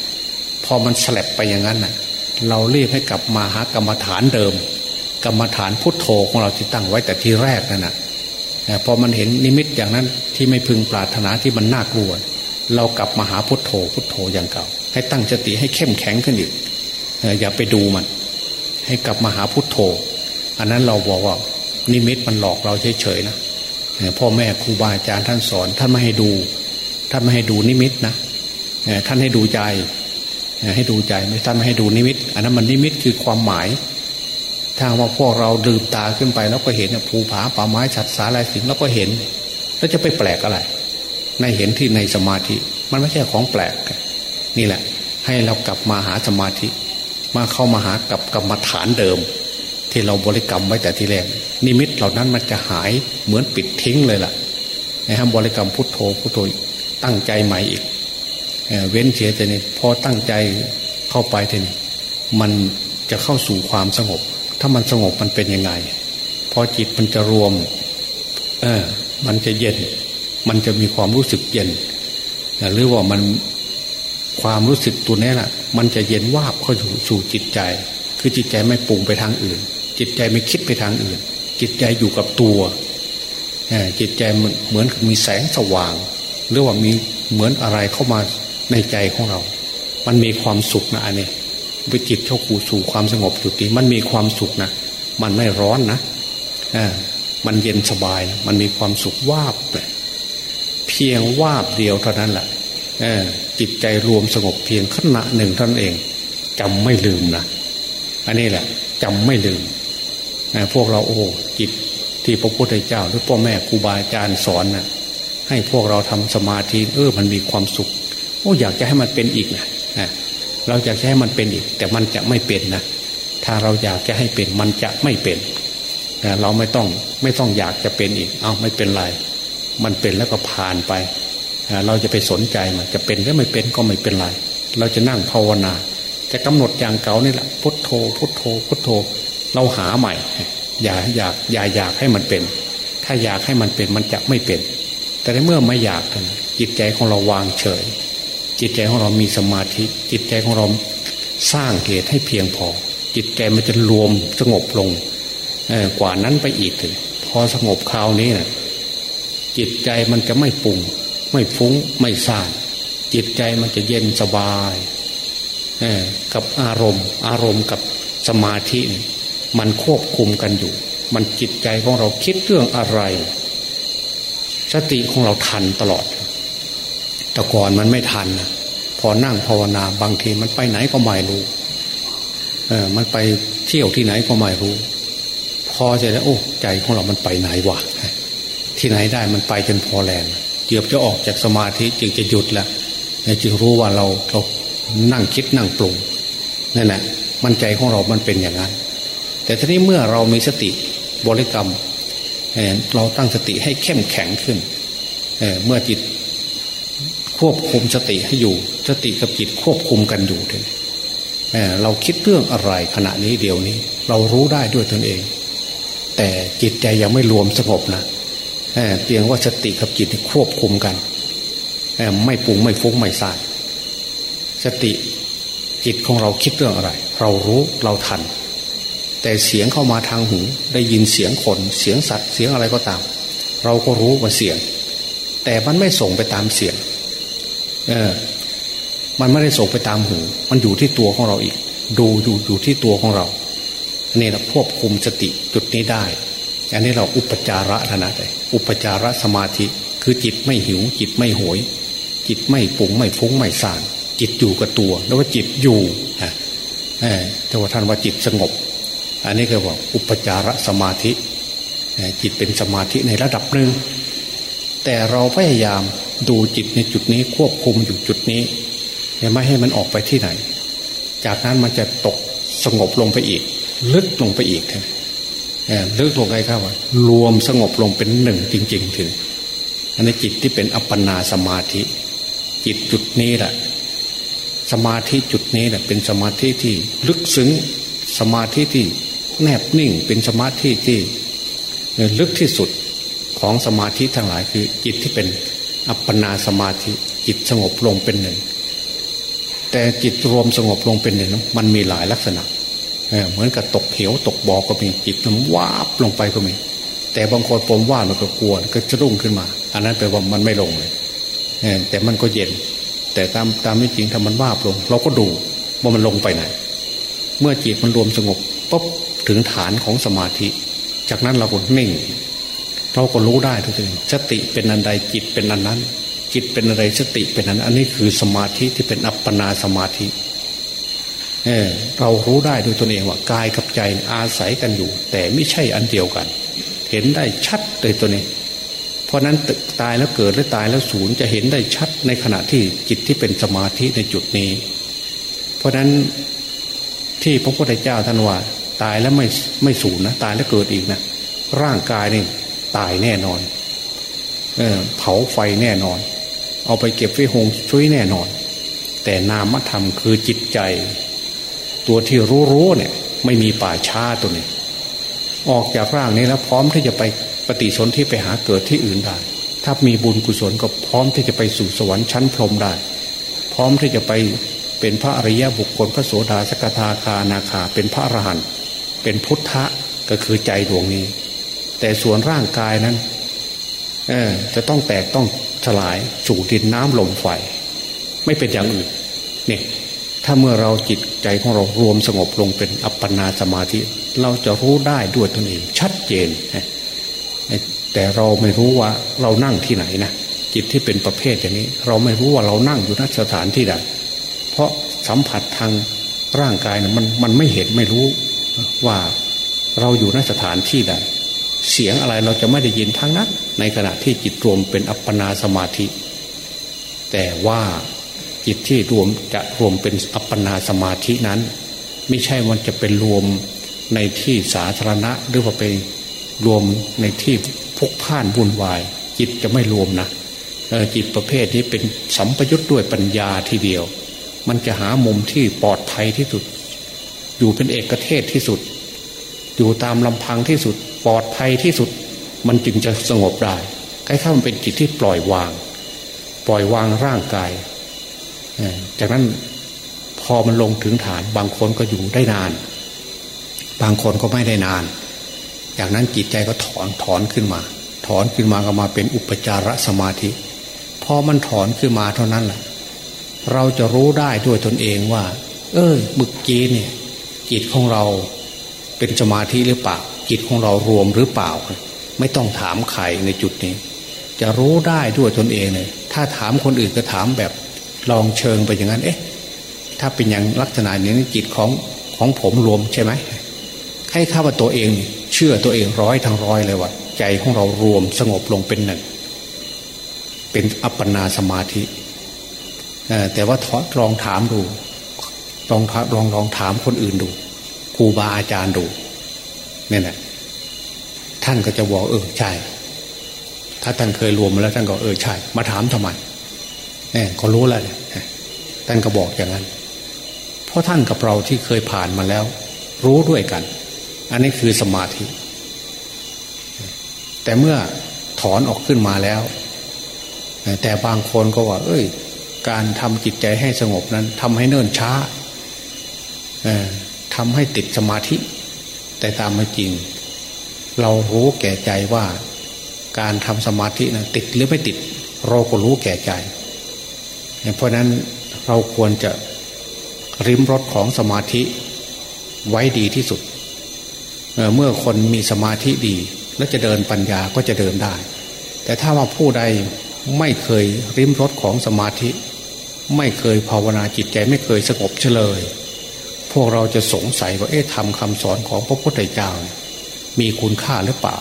[SPEAKER 2] พอมันสลับไปอย่างนั้นน่ะเราเรียกให้กลับมาหากรรมฐานเดิม กรรมฐานพุทโธของเราที่ตั้งไว้แต่ที่แรกนั่นน่ะ พอมันเห็นนิมิตอย่างนั้นที่ไม่พึงปรารถนาที่มันน่ากลัว เรากลับมาหาพุทโธพุทโธอย่างเก่า ให้ตั้งสติให้เข้มแข็งขึ้นอีกอย่าไปดูมัน ให้กลับมาหาพุทโธ อันนั้นเราบอกว่านิมิตมันหลอกเราเฉยๆนะพ่อแม่ครูบาอาจารย์ท่านสอนท่านไม่ให้ดู ท่านไม่ให้ดูนิมิตนะท่านให้ดูใจให้ดูใจไม่ท่านไม่ให้ดูนิมิต อันนั้นมันนิมิตคือความหมาย ถ้าว่าพวกเราดื่มตาขึ้นไปแล้วก็เห็นภูผาป่าไม้ฉัดสาลายสิงแล้วก็เห็น แล้วจะไปแปลกอะไร ในเห็นที่ในสมาธิ มันไม่ใช่ของแปลก นี่แหละ ให้เรากลับมาหาสมาธิ มาเข้ามาหากับกรรมฐานเดิม ที่เราบริกรรมไว้แต่ทีแรกนิมิตเหล่านั้นมันจะหายเหมือนปิดทิ้งเลยล่ะนะครับบริกรรมพุทโธพุทโธตั้งใจใหม่อีกเว้นเสียแต่นี่พอตั้งใจเข้าไปทีนี้มันจะเข้าสู่ความสงบ ถ้ามันสงบมันเป็นยังไง พอจิตมันจะรวม เออ มันจะเย็น มันจะมีความรู้สึกเย็น หรือว่ามันความรู้สึกตัวนี้แหละมันจะเย็นวาบเข้าสู่จิตใจ คือจิตใจไม่ปรุงไปทางอื่น จิตใจไม่คิดไปทางอื่น จิตใจอยู่กับตัวจิตใจเหมือนมีแสงสว่าง หรือว่ามีเหมือนอะไรเข้ามาในใจของเรา มันมีความสุขนะอันนี้ ไปจิตเข้าคูสู่ความสงบจุดนี้มันมีความสุขนะ มันไม่ร้อนนะอ่ามันเย็นสบายนะมันมีความสุขวาบเลยเพียงวาบเดียวเท่านั้นแหละจิตใจรวมสงบเพียงขณะหนึ่งท่านเองจำไม่ลืมนะอันนี้แหละจำไม่ลืมพวกเราโอ้จิตที่พระพุทธเจ้า หรือพ่อแม่ครูบาอาจารย์สอนนะให้พวกเราทำสมาธิเออมันมีความสุข โอ้อยากจะให้มันเป็นอีกนะ เราอยากจะให้มันเป็นอีก แต่มันจะไม่เป็นนะถ้าเราอยากจะให้เป็นมันจะไม่เป็นเราไม่ต้องไม่ต้องอยากจะเป็นอีก เอาไม่เป็นไร มันเป็นแล้วก็ผ่านไป เราจะไปสนใจมันจะเป็นหรือไม่เป็นก็ไม่เป็นไร เราจะนั่งภาวนา จะกำหนดอย่างเก่านี่แหละพุทโธ พุทโธ พุทโธ เราหาใหม่ อย่าอยากอย่าอยากให้มันเป็น ถ้าอยากให้มันเป็นมันจะไม่เป็น แต่ในเมื่อไม่อยากจิตใจของเราวางเฉย จิตใจของเรามีสมาธิ จิตใจของเราสร้างเหตุให้เพียงพอ จิตใจมันจะรวมสงบลงกว่านั้นไปอีกถึงพอสงบคราวนี้นะจิตใจมันจะไม่ปุงไม่ฟุ้งไม่ซ่านจิตใจมันจะเย็นสบายกับอารมณ์ อารมณ์กับสมาธิ มันควบคุมกันอยู่ มันจิตใจของเราคิดเรื่องอะไร สติของเราทันตลอด แต่ก่อนมันไม่ทันพอนั่งภาวนาบางทีมันไปไหนก็ไม่รู้เออมันไปเที่ยวที่ไหนก็ไม่รู้ พอใจแล้วโอ้ใจของเรามันไปไหนวะที่ไหนได้มันไปจนพอแรงเกือบจะออกจากสมาธิจึงจะหยุดแล้วจึงรู้ว่าเราเรานั่งคิดนั่งปรุงนั่นแหละมันใจของเรามันเป็นอย่างนั้น แต่ทีนี้เมื่อเรามีสติบริกรรม เราตั้งสติให้เข้มแข็งขึ้นเเมื่อจิต ควบคุมสติให้อยู่ สติกับจิตควบคุมกันอยู่เลยเราคิดเรื่องอะไรขณะนี้เดี๋ยวนี้ เรารู้ได้ด้วยตนเอง แต่จิตใจยังไม่รวมสงบนะเพียงว่าสติกับจิตควบคุมกันไม่ปุงไม่ฟุ้งไม่ซ่านสติจิตของเราคิดเรื่องอะไร เรารู้เราทัน แต่เสียงเข้ามาทางหูได้ยินเสียงคนเสียงสัตว์เสียงอะไรก็ตาม เราก็รู้ว่าเสียง แต่มันไม่ส่งไปตามเสียง เออ มันไม่ได้ส่งไปตามหู มันอยู่ที่ตัวของเราอีก ดูอยู่อยู่ที่ตัวของเราอันนี้เราควบคุมสติจุดนี้ได้ อันนี้เราอุปจาระนะเลยอุปจาระสมาธิ คือจิตไม่หิว จิตไม่โหย จิตไม่ปุงไม่ฟุ้งไม่สานจิตอยู่กับตัวแล้วว่าจิตอยู่ฮะแต่ว่าท่านว่าจิตสงบ อันนี้ก็บอกอุปจาระสมาธิจิตเป็นสมาธิในระดับหนึ่งแต่เราพยายาม ดูจิตในจุดนี้ควบคุมอยู่จุดนี้ไม่ให้มันออกไปที่ไหน จากนั้นมันจะตกสงบลงไปอีก ลึกลงไปอีกลึกลงไปครับว่ารวมสงบลงเป็นหนึ่งจริง ๆ ถึงอันนี้จิตที่เป็นอัปปนาสมาธิ จิตจุดนี้แหละสมาธิจุดนี้แหละเป็นสมาธิที่ลึกซึ้งสมาธิที่แนบนิ่งเป็นสมาธิที่ลึกที่สุดของสมาธิทั้งหลายคือจิตที่เป็น อัปปนาสมาธิจิตสงบลงเป็นหนึ่ง แต่จิตรวมสงบลงเป็นหนึ่งมันมีหลายลักษณะเหมือนกับตกเหวตกบ่อก็มีจิตมันวาบลงไปก็มี แต่บางคนปมว่ามันก็กลัวก็จะรุ่งขึ้นมา อันนั้นแปลว่ามันไม่ลงเลยแต่มันก็เย็น แต่ตามตามไม่จริงถ้ามันวาบลง เราก็ดูว่ามันลงไปไหน เมื่อจิตมันรวมสงบปุ๊บถึงฐานของสมาธิ จากนั้นเราก็นิ่ง เราก็รู้ได้ทุกทีสติเป็นอันใดจิตเป็นอันนั้น จิตเป็นอะไรสติเป็นอันอันนี้คือสมาธิที่เป็นอัปปนาสมาธิเเรารู้ได้ด้วยตนเองว่ากายกับใจอาศัยกันอยู่ แต่ไม่ใช่อันเดียวกัน เห็นได้ชัดเลยตัวนี้ เพราะนั้นตายแล้วเกิดและตายแล้วสูญจะเห็นได้ชัดในขณะที่จิตที่เป็นสมาธิในจุดนี้ เพราะนั้นที่พระพุทธเจ้าท่านว่า ตายแล้วไม่ไม่สูญนะตายแล้วเกิดอีกนะร่างกายนี่ ตายแน่นอน เออเผาไฟแน่นอน เอาไปเก็บไว้หงช่วยแน่นอน แต่นามธรรมคือจิตใจ ตัวที่รู้รู้เนี่ย ไม่มีป่าช้าตัวนี้ออกจากร่างนี้แล้วพร้อมที่จะไปปฏิสนธิไปหาเกิดที่อื่นได้ ถ้ามีบุญกุศลก็พร้อมที่จะไปสู่สวรรค์ชั้นพรหมได้ พร้อมที่จะไปเป็นพระอริยบุคคลพระโสดาสกทาคานาคาเป็นพระอรหันต์เป็นพุทธะก็คือใจดวงนี้ แต่ส่วนร่างกายนั้นจะต้องแตกต้องสลายสู่ดินน้ำลมไฟไม่เป็นอย่างอื่นเนี่ยถ้าเมื่อเราจิตใจของเรารวมสงบลงเป็นอัปปนาสมาธิ เราจะรู้ได้ด้วยตนเองชัดเจน แต่เราไม่รู้ว่าเรานั่งที่ไหนนะจิตที่เป็นประเภทอย่างนี้ เราไม่รู้ว่าเรานั่งอยู่ณสถานที่ใดเพราะสัมผัสทางร่างกายนะมันมันไม่เห็นไม่รู้ว่าเราอยู่ณสถานที่ใด เสียงอะไรเราจะไม่ได้ยินทั้งนั้น ในขณะที่จิตรวมเป็นอัปปนาสมาธิ แต่ว่าจิตที่รวมจะรวมเป็นอัปปนาสมาธินั้น ไม่ใช่มันจะเป็นรวมในที่สาธารณะหรือว่าไปรวมในที่พกพ่านวุ่นวาย จิตจะไม่รวมนะจิตประเภทนี้เป็นสัมปยุทธ์ด้วยปัญญาทีเดียว มันจะหามุมที่ปลอดภัยที่สุด อยู่เป็นเอกเทศที่สุด อยู่ตามลำพังที่สุด ปลอดภัยที่สุดมันจึงจะสงบได้ใกล้ข้ามันเป็นจิตที่ปล่อยวาง ปล่อยวางร่างกาย จากนั้นพอมันลงถึงฐาน บางคนก็อยู่ได้นาน บางคนก็ไม่ได้นาน จากนั้นจิตใจก็ถอนถอนขึ้นมา ถอนขึ้นมาก็มาเป็นอุปจารสมาธิพอมันถอนขึ้นมาเท่านั้นแหละเราจะรู้ได้ด้วยตนเองว่า เออเมื่อกี้เนี่ย จิตของเราเป็นสมาธิหรือเปล่า จิตของเรารวมหรือเปล่า ไม่ต้องถามใครในจุดนี้ จะรู้ได้ด้วยตนเองเลยถ้าถามคนอื่นก็ถามแบบลองเชิงไปอย่างนั้น เอ๊ะ ถ้าเป็นอย่างลักษณะนี้จิตของของผมรวมใช่ไหมให้ข้าว่าตัวเองเชื่อตัวเองร้อยทั้งร้อยเลยว่าใจของเรารวมสงบลงเป็นหนึ่ง เป็นอัปปนาสมาธิแต่ว่าทอลองถามดูลองลองลองถามคนอื่นดูครูบาอาจารย์ดู เนี่ยนะท่านก็จะบอกเออใช่ ถ้าท่านเคยรวมมาแล้วท่านก็เออใช่ มาถามทำไมเนี่ยเขารู้แล้วท่านก็บอกอย่างนั้น เพราะท่านกับเราที่เคยผ่านมาแล้ว รู้ด้วยกัน อันนี้คือสมาธิ แต่เมื่อถอนออกขึ้นมาแล้ว แต่บางคนก็ว่า เอ้ย การทำจิตใจให้สงบนั้นทำให้เนิ่นช้าทำให้ติดสมาธิ แต่ตามม่จริง เรารู้แก่ใจว่าการทำสมาธินะติดหรือไม่ติด เราก็รู้แก่ใจ เพราะนั้นเราควรจะริมรถของสมาธิไว้ดีที่สุด เมื่อคนมีสมาธิดี แล้วจะเดินปัญญาก็จะเดินได้ แต่ถ้าว่าผู้ใดไม่เคยริมรถของสมาธิ ไม่เคยภาวนาจิตใจไม่เคยสงบเฉลย วกเราจะสงสัยว่าเอ๊ะทำคำสอนของพระพุทธเจ้ามีคุณค่าหรือเปล่า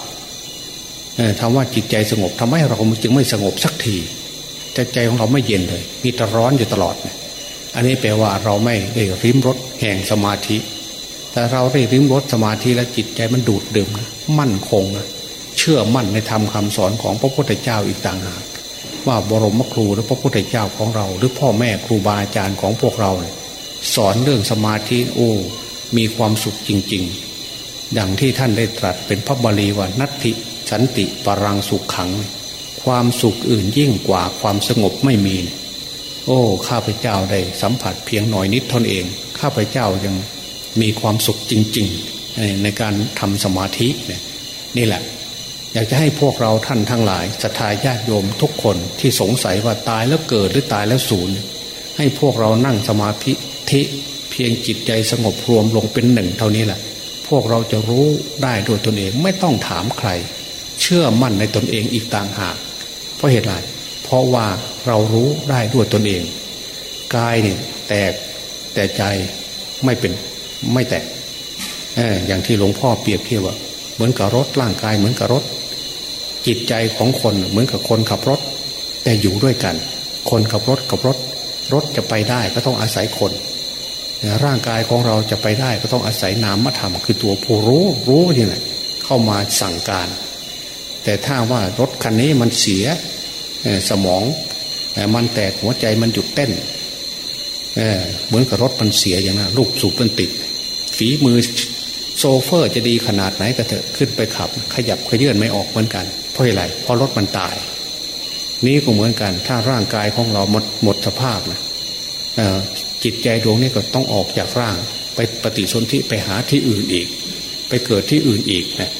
[SPEAKER 2] ทำว่าจิตใจสงบทำให้เราจึงไม่สงบสักทีแต่ใจของเราไม่เย็นเลย มีแต่ร้อนอยู่ตลอด อันนี้แปลว่าเราไม่ได้ริมรถแห่งสมาธิ แต่เราได้ริมรถสมาธิแล้วจิตใจมันดูดดื่มนะมั่นคงนะเชื่อมั่นในธรรมคาสอนของพระพุทธเจ้าอีกต่างหากว่าบรมครูหรือพระพุทธเจ้าของเรา หรือพ่อแม่ครูบาอาจารย์ของพวกเรา สอนเรื่องสมาธิโอ้มีความสุขจริง ๆ ดังที่ท่านได้ตรัสเป็นพระบาลีว่านัตติสันติปรังสุขขัง ความสุขอื่นยิ่งกว่าความสงบไม่มี โอ้ข้าพเจ้าได้สัมผัสเพียงหน่อยนิดทนเอง ข้าพเจ้ายังมีความสุขจริง ๆ ในการทำสมาธินี่แหละ อยากจะให้พวกเราท่านทั้งหลายศรัทธาญาติโยมทุกคนที่สงสัยว่าตายแล้วเกิดหรือตายแล้วสูญให้พวกเรานั่งสมาธิ เพียงจิตใจสงบรวมลงเป็นหนึ่งเท่านี้แหละ พวกเราจะรู้ได้โดยตนเองไม่ต้องถามใคร เชื่อมั่นในตนเองอีกต่างหาก เพราะเหตุไรเพราะว่าเรารู้ได้ด้วยตนเองกายเนี่ยแตกแต่ใจไม่เป็นไม่แตกอย่างที่หลวงพ่อเปรียบเทียบว่า เหมือนกับรถร่างกายเหมือนกับรถ จิตใจของคนเหมือนกับคนขับรถ แต่อยู่ด้วยกัน คนขับรถกับรถ รถจะไปได้ก็ต้องอาศัยคน ร่างกายของเราจะไปได้ก็ต้องอาศัยนามธรรมคือตัวผู้รู้รู้ยังไงเข้ามาสั่งการ แต่ถ้าว่ารถคันนี้มันเสียสมองมันแตกหัวใจมันหยุดเต้นเหมือนกับรถมันเสียอย่างนั้นลูกสูบมันติด ฝีมือโซเฟอร์จะดีขนาดไหนก็เถอะขึ้นไปขับ ขยับขยื่นไม่ออกเหมือนกันเพราะอะไรเพราะรถมันตาย นี้ก็เหมือนกัน ถ้าร่างกายของเราหมดหมดสภาพนะ จิตใจดวงนี้ก็ต้องออกจากร่าง ไปปฏิสนธิไปหาที่อื่นอีก ไปเกิดที่อื่นอีกนะ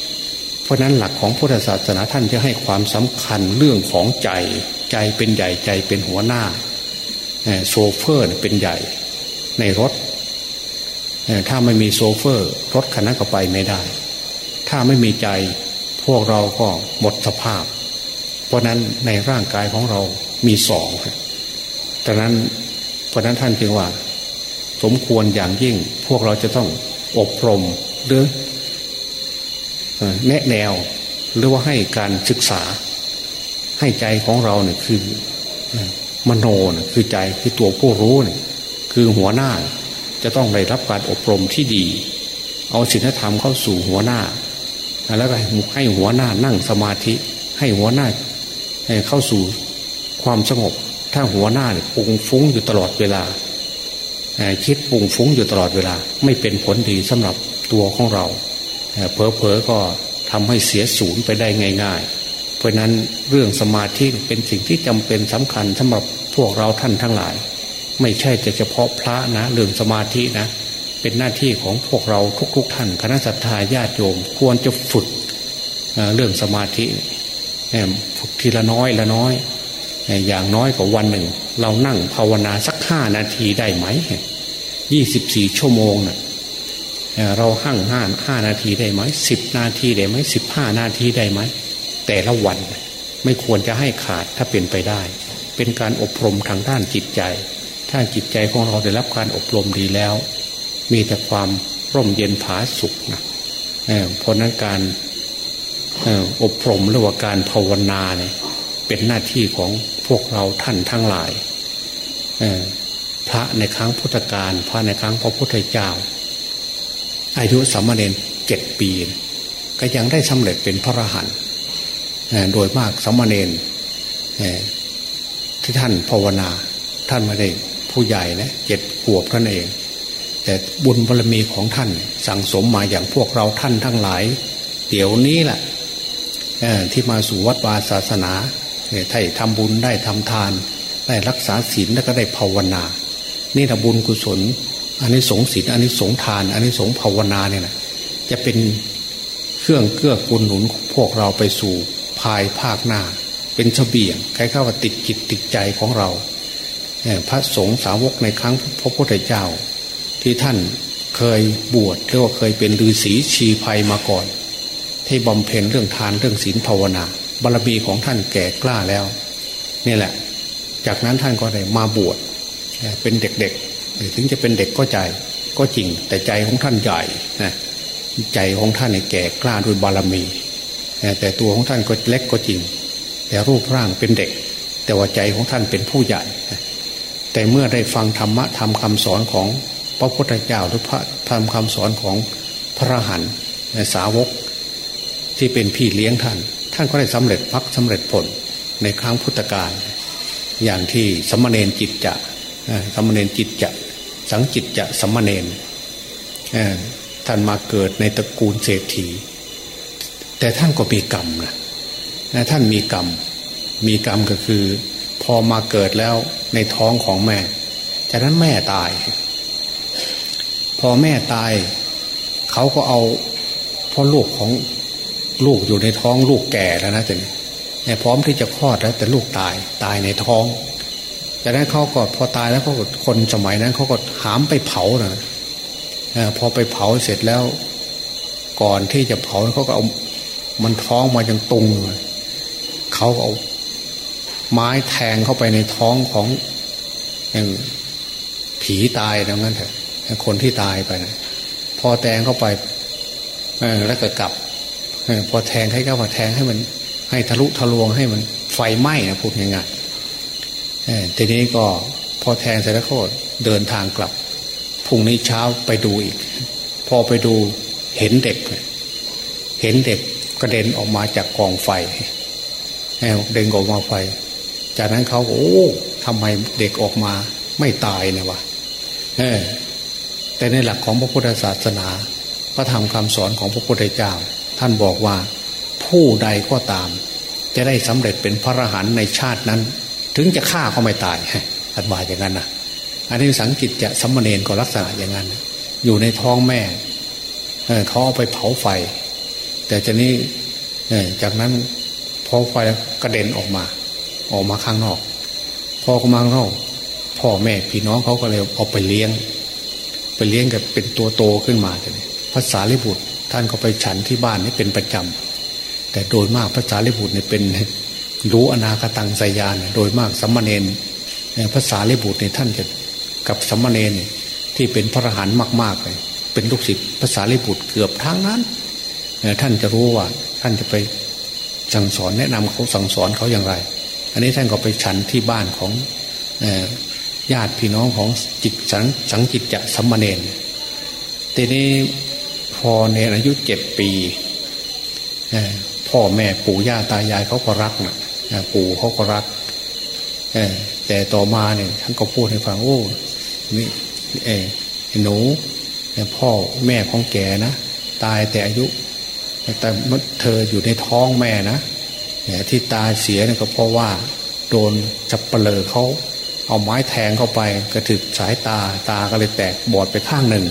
[SPEAKER 2] เพราะนั้นหลักของพุทธศาสนาท่านจะให้ความสำคัญเรื่องของใจใจเป็นใหญ่ใจเป็นหัวหน้าโซเฟอร์เป็นใหญ่ในรถ ถ้าไม่มีโซเฟอร์ รถคันนั้นก็ไปไม่ได้ ถ้าไม่มีใจพวกเราก็หมดสภาพ เพราะนั้นในร่างกายของเรามีสองดังนั้น ราะนั้นท่านจึงว่า สมควรอย่างยิ่ง พวกเราจะต้องอบรมหรือแนะแนว หรือว่าให้การศึกษา ให้ใจของเราเนี่ยคือมโนเนี่ยคือใจคือตัวผู้รู้เนี่ยคือหัวหน้าจะต้องได้รับการอบรมที่ดี เอาศีลธรรมเข้าสู่หัวหน้า แล้วก็ให้หัวหน้านั่งสมาธิ ให้หัวหน้าเข้าสู่ความสงบ ถ้าหัวหน้าเนี่ยปุงฟุ้งอยู่ตลอดเวลาคิดปุงฟุ้งอยู่ตลอดเวลา ไม่เป็นผลดีสำหรับตัวของเราเพอเพอก็ทำให้เสียศูนย์ไปได้ง่าย ๆ เพราะนั้นเรื่องสมาธิเป็นสิ่งที่จำเป็นสำคัญสำหรับพวกเราท่านทั้งหลาย ไม่ใช่แต่เฉพาะพระนะเรื่องสมาธินะ เป็นหน้าที่ของพวกเราทุกๆทท่านคณะสัตยาญาติโยมควรจะฝึกเรื่องสมาธิฝึกทีละน้อยละน้อย อย่างน้อยกว่าวันหนึ่ง เรานั่งภาวนาสักห้านาทีได้ไหมยี่สิบสี่ชั่วโมงนะ่ะเราหั่งห้าห้านาทีได้ไหมสิบนาทีได้ไหมสิบห้านาทีได้ไหมแต่ละวันไม่ควรจะให้ขาดถ้าเป็นไปได้ เป็นการอบรมทางด้านจิตใจ ถ้าจิตใจของเราได้รับการอบรมดีแล้ว มีแต่ความร่มเย็นผาสุขนะเพราะนั้นการอบรมหรือว่าการภาวนาเนี่ยเป็นหน้าที่ของ พวกเราท่านทั้งหลายพระในครั้งพุทธกาลพระในครั้งพระพุทธเจ้า อายุสัมมาเนเจ็ดปี ก็ยังได้สำเร็จเป็นพระอรหันต์โดยมากสัมมาเนนที่ท่านภาวนา ท่านไม่ได้ผู้ใหญ่นะเจ็ดขวบท่านเอง แต่บุญบารมีของท่านสั่งสมมาอย่างพวกเราท่านทั้งหลาย เดี๋ยวนี้แหละที่มาสู่วัดวาศาสนา ได้ทำบุญได้ทำทาน ได้รักษาศีลแล้วก็ได้ภาวนา นี่ถ้าบุญกุศลอันนี้สงศีลอันนี้สงทาน อันนี้สงภาวนาเนี่ยนะจะเป็นเครื่องเกื้อกูลหนุนพวกเราไปสู่ภายภาคหน้า เป็นเฉบียงใครเข้าว่าติดจิตติดใจของเราพระสงฆ์สาวกในครั้งพระพุทธเจ้า ที่ท่านเคยบวชหรือว่าเคยเป็นฤาษีชีภัยมาก่อนที่บำเพ็ญเรื่องทานเรื่องศีลภาวนา บารมีของท่านแก่กล้าแล้วนี่แหละ จากนั้นท่านก็ได้มาบวชเป็นเด็กๆ ถึงจะเป็นเด็กก็ใจก็จริง แต่ใจของท่านใหญ่นะใจของท่านเนี่ยแก่กล้าด้วยบารมี แต่ตัวของท่านก็เล็กก็จริง แต่รูปร่างเป็นเด็ก แต่ว่าใจของท่านเป็นผู้ใหญ่ แต่เมื่อได้ฟังธรรมะทำคำสอนของพระพุทธเจ้าหรือพระธรรมคำสอนของพระหันสาวกที่เป็นพี่เลี้ยงท่าน ท่านก็ได้สำเร็จพักสำเร็จผลในครั้งพุทธกาลอย่างที่สมณเณรจิตจะสมณเณรจิตจะสังจิตจะสมณเณรท่านมาเกิดในตระกูลเศรษฐี แต่ท่านก็มีกรรมนะท่านมีกรรม มีกรรมก็คือ พอมาเกิดแล้วในท้องของแม่ จากนั้นแม่ตาย พอแม่ตาย เขาก็เอาพ่อลูกของ ลูกอยู่ในท้องลูกแก่แล้วนะแต่เนี่ยพร้อมที่จะคลอดแล้ว แต่ลูกตายตายในท้องจากนั้นเขาก็พอตายแล้วเขาคนสมัยนั้นเขาก็หามไปเผานะพอไปเผาเสร็จแล้ว ก่อนที่จะเผาเขาก็เอามันท้องมาจังตุงเขาเอาไม้แทงเข้าไปในท้องของอย่างผีตายดังนั้นเถอะคนที่ตายไปนะพอแทงเข้าไปแล้วก็กลับ พอแทงให้ก็พอแทงให้มัน ให้ทะลุทะลวงให้มันไฟไหม้นะพูดง่ายๆทีนี้ก็พอแทงเสร็จแล้วก็เดินทางกลับพรุ่งนี้เช้าไปดูอีก พอไปดูเห็นเด็ก เห็นเด็กกระเด็นออกมาจากกองไฟเด้งออกมาไฟ จากนั้นเขาโอ้ทำไมเด็กออกมาไม่ตายเนี่ยวะแต่ในหลักของพระพุทธศาสนา พระธรรมคำสอนของพระพุทธเจ้า ท่านบอกว่าผู้ใดก็ตาม จะได้สำเร็จเป็นพระอรหันต์ในชาตินั้น ถึงจะฆ่าเขาไม่ตายท่านว่าอย่างนั้นนะอันนี้สังกิจจะสัมมเนนก็ลักษณะอย่างนั้น อยู่ในท้องแม่เขาเอาไปเผาไฟ แต่จะนี้จากนั้นพอไฟกระเด็นออกมา ออกมาข้างนอก พอออกมาข้างนอกพ่อแม่พี่น้องเขาก็เลยเอาไปเลี้ยง ไปเลี้ยงกันเป็นตัวโตขึ้นมาเลยภาษาลิบุตร ท่านก็ไปฉันที่บ้านนี่เป็นประจำแต่โดยมากภาษาลิบุตรเนี่ยเป็นรู้อนาคตังสยานโดยมากสัมมาเนนภาษาลิบุตรเนี่ยท่านจะกับสัมมาเนนที่เป็นพระอรหันต์มากๆเลยเป็นลูกศิษย์ภาษาลิบุตรเกือบทั้งนั้นท่านจะรู้ว่าท่านจะไปสั่งสอนแนะนำเขาสั่งสอนเขาอย่างไร อันนี้ท่านก็ไปฉันที่บ้านของญาติพี่น้องของจิตสังสังจิตจะสัมมาเนนทีนี้ อเนรอายุเจ็ดปีพ่อแม่ปู่ย่าตายายเขาก็รักนะปู่เขาก็รักแต่ต่อมาเนี่ยท่านก็พูดให้ฟังโอ้นี่เอหนูพ่อแม่ของแกนะ ตายแต่อายุ แต่เมื่อเธออยู่ในท้องแม่นะที่ตาเสียเนี่ยก็เพราะว่า โดนจับเปลือเขาเอาไม้แทงเข้าไปกระถึกสายตาตาก็เลยแตกบอดไปข้างหนึ่ง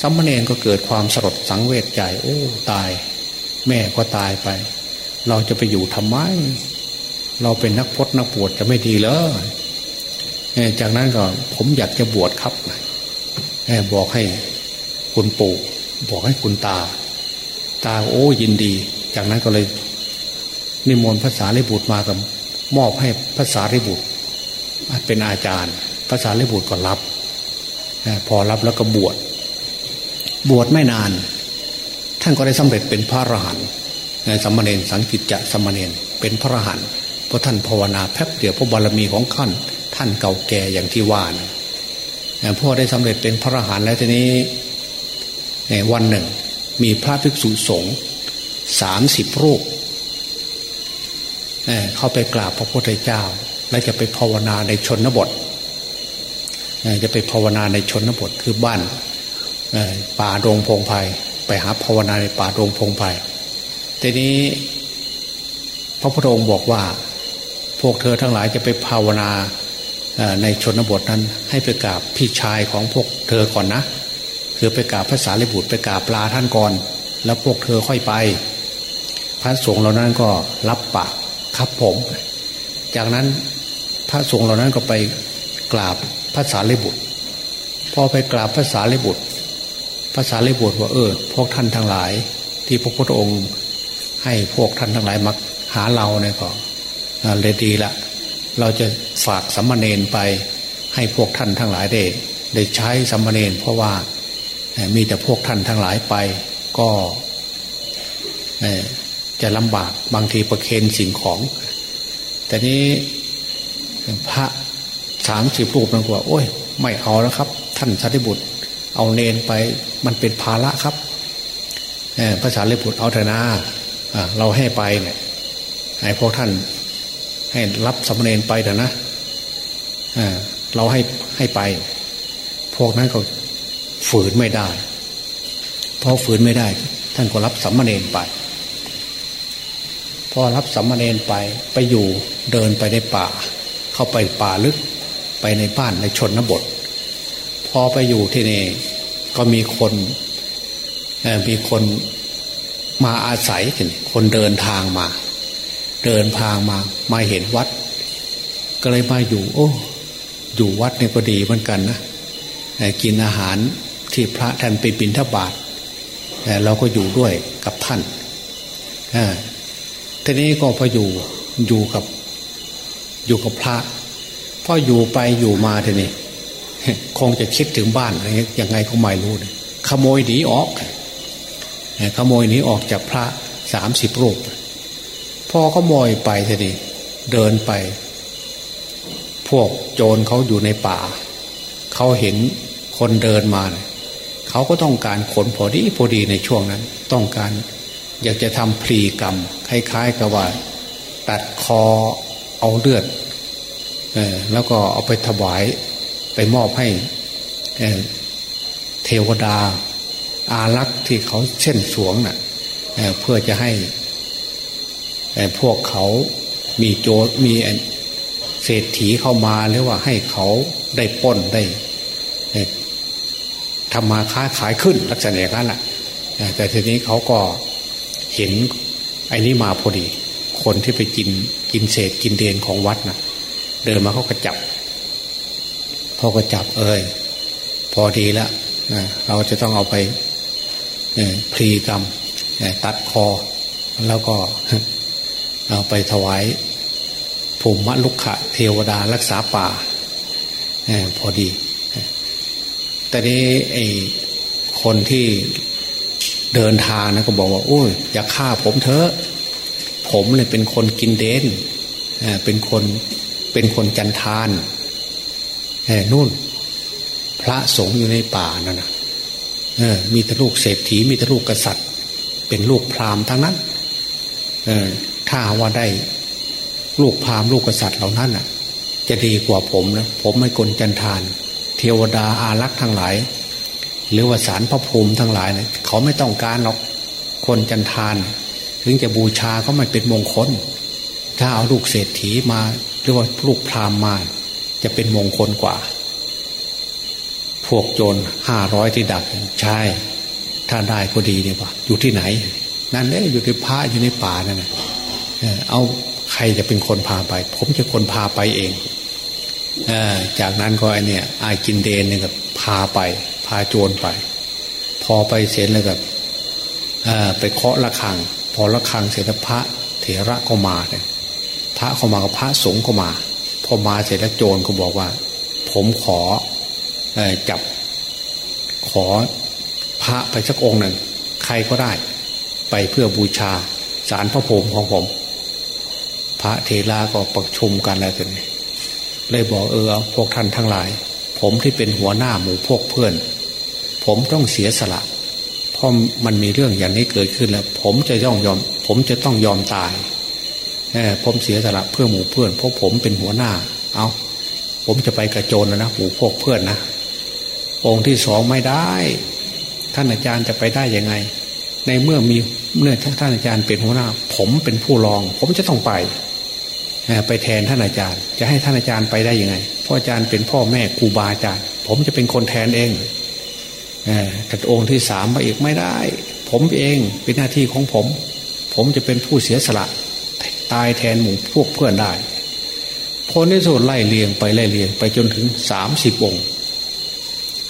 [SPEAKER 2] สัมมเนนก็เกิดความสลดสังเวชใจ โอ้ตาย แม่ก็ตายไป เราจะไปอยู่ทำไม เราเป็นนักพจนักบวชจะไม่ดีเลยจากนั้นก็ผมอยากจะบวชครับบอกให้คุณปู่บอกให้คุณตา ตาโอ้ยินดี จากนั้นก็เลย นิมนต์ภาษาลิบุตรมากับมอบให้ภาษาลิบุตรเป็นอาจารย์ภาษาลิบุตรก็รับพอรับแล้วก็บวช บวชไม่นาน ท่านก็ได้สำเร็จเป็นพระอรหันต์ในสัมมาเนนสังกิจจะสัมมาเนนเป็นพระอรหันต์เพราะท่านภาวนาแป๊บเดียวพระบารมีของท่านท่านเก่าแก่อย่างที่ว่านะพ่อได้สำเร็จเป็นพระอรหันต์แล้วทีนี้วันหนึ่ง มีพระภิกษุสงฆ์สามสิบรูปเข้าไปกราบพระพุทธเจ้า และจะไปภาวนาในชนบทจะไปภาวนาในชนบทคือบ้าน ป่าดงพงไพ่ไปหาภาวนาในป่าดงพงไพ่ทีนี้ พระพุทธองค์บอกว่า พวกเธอทั้งหลายจะไปภาวนาในชนบทนั้น ให้ไปกราบพี่ชายของพวกเธอก่อนนะ คือไปกราบพระสารีบุตรไปกราบปลาท่านก่อน แล้วพวกเธอค่อยไป พระสงฆ์เหล่านั้นก็รับปากครับผม จากนั้นพระสงฆ์เหล่านั้นก็ไปกราบพระสารีบุตรพอไปกราบพระสารีบุตร ภาษาลิบุตรว่าเออพวกท่านทั้งหลาย ที่พระพุทธองค์ ให้พวกท่านทั้งหลายมาหาเราเนี่ยก็เลยดีละเราจะฝากสัมมาเนนไปให้พวกท่านทั้งหลายได้ได้ใช้สัมมาเนนเพราะว่ามีแต่พวกท่านทั้งหลายไปก็จะลำบากบางทีประเคนสิ่งของ แต่นี้พระสามสิบรูปนั่นก็ว่า โอ้ย ไม่เอาแล้วครับ ท่านสารีบุตร เอาเนนไปมันเป็นภาระครับภาษาเลบุตรเอาเถอะนาเราให้ไปเนี่ยให้พวกท่านให้รับสมณเณรไปเถอะนะเราให้ให้ไป พวกนั้นก็ฝืนไม่ได้พอฝืนไม่ได้ ท่านก็รับสัมมาเนนไป พอรับสัมมาเนนไปไปอยู่เดินไปในป่า เข้าไปป่าลึกไปในบ้านในชนบท พอไปอยู่ที่นี่ ก็มีคนมีคนมาอาศัยคนเดินทางมา เดินทางมา มาเห็นวัด ก็เลยมาอยู่ โอ้ อยู่วัดนี่ก็ดีเหมือนกันนะกินอาหารที่พระท่านไปบิณฑบาตเราก็อยู่ด้วยกับท่านทีนี้ก็พออยู่อยู่กับ อยู่กับพระพออยู่ไปอยู่มาทีนี้ คงจะคิดถึงบ้านอยังไงก็ไม่รู้ขโมยหนีออกขโมยหนีออกจากพระสามสิบรูปพอขโมยไปทีนี้เดินไป พวกโจรเขาอยู่ในป่า เขาเห็นคนเดินมาเขาก็ต้องการขนพอดีพอดีในช่วงนั้น ต้องการอยากจะทำพลีกรรม คล้ายๆกับว่า ตัดคอเอาเลือดแล้วก็เอาไปถวาย ไปมอบให้เทวดาอารักษ์ที่เขาเช่นสวงนะ่ะเพื่อจะให้พวกเขามีโจมีเศรษฐีเข้ามาหรือว่าให้เขาได้ป้นได้ทำมาค้าขายขึ้นลักษณะอย่างนั้นแหละแต่ทีนี้เขาก็เห็นไอ้นี้มาพอดี คนที่ไปกินกินเศษกินเดนของวัดนะเดินมาเขาก็จับ พอก็จับเอ้ยพอดีแล้วเราจะต้องเอาไปพลีกรรมตัดคอ แล้วก็เอาไปถวายภูมิลุกขะเทวดารักษาป่าพอดีแต่นี้ไอ้คนที่เดินทางนะก็บอกว่าโอ้ยอย่าฆ่าผมเถอะ ผมเลยเป็นคนกินเดนเป็นคนเป็นคนจันทาน นู่น พระสงฆ์อยู่ในป่านั่นนะมีแต่ลูกเศรษฐีมีแต่ลูกกษัตริย์ เป็นลูกพราหมณ์ทั้งนั้นถ้าว่าได้ลูกพราหมณ์ลูกกษัตริย์เหล่านั้นอะ จะดีกว่าผมนะผมไม่กลจันทาน เทวดาอารักษ์ทั้งหลาย หรือว่าสารพระภูมิทั้งหลายเนี่ยเขาไม่ต้องการหรอกคนจันทาน ถึงจะบูชาเขาไม่เป็นมงคล ถ้าเอาลูกเศรษฐีมา หรือว่าลูกพราหมณ์มา จะเป็นมงคลกว่า พวกโจรห้าร้อยที่ดักใช่ถ้าได้ก็ดีดีกว่าอยู่ที่ไหน นั่นเอ้อยู่ในพระอยู่ในป่านั่นนะเอาใครจะเป็นคนพาไป ผมจะคนพาไปเองจากนั้นก็ไอเนี่ยอากินเดนเนี่ยกับพาไป พาโจรไป พอไปเสร็จแล้วกับไปเคาะระฆัง พอระฆังเสร็จพระเถระก็มาเนี่ยพระเข้ามากับพระสงฆ์ก็มา พอมาเสร็จแล้วโจรก็บอกว่า ผมขอจับขอพระไปสักองค์หนึ่งใครก็ได้ ไปเพื่อบูชาสารพระพรหมของผม พระเทระก็ประชุมกันแล้วทีนี้เลยบอกเออพวกท่านทั้งหลาย ผมที่เป็นหัวหน้าหมู่พวกเพื่อน ผมต้องเสียสละเพราะมันมีเรื่องอย่างนี้เกิดขึ้นแล้ว ผมจะย่องยอม ผมจะต้องยอมตาย ผมเสียสละเพื่อหมู่เพื่อนเพราะผมเป็นหัวหน้า เอาผมจะไปกระโจนแล้วนะหมู่พวกเพื่อนนะองค์ที่สองไม่ได้ ท่านอาจารย์จะไปได้ยังไง ในเมื่อมีเมื่อท่านอาจารย์เป็นหัวหน้า ผมเป็นผู้รอง ผมจะต้องไปไปแทนท่านอาจารย์ จะให้ท่านอาจารย์ไปได้ยังไงพ่ออาจารย์เป็นพ่อแม่ครูบาอาจารย์ ผมจะเป็นคนแทนเองแต่องค์ที่สามมาอีกไม่ได้ ผมเองเป็นหน้าที่ของผม ผมจะเป็นผู้เสียสละ ตายแทนหมู่พวกเพื่อนได้พอในส่วนไล่เลียงไปไล่เลียงไปจนถึงสามสิบองค์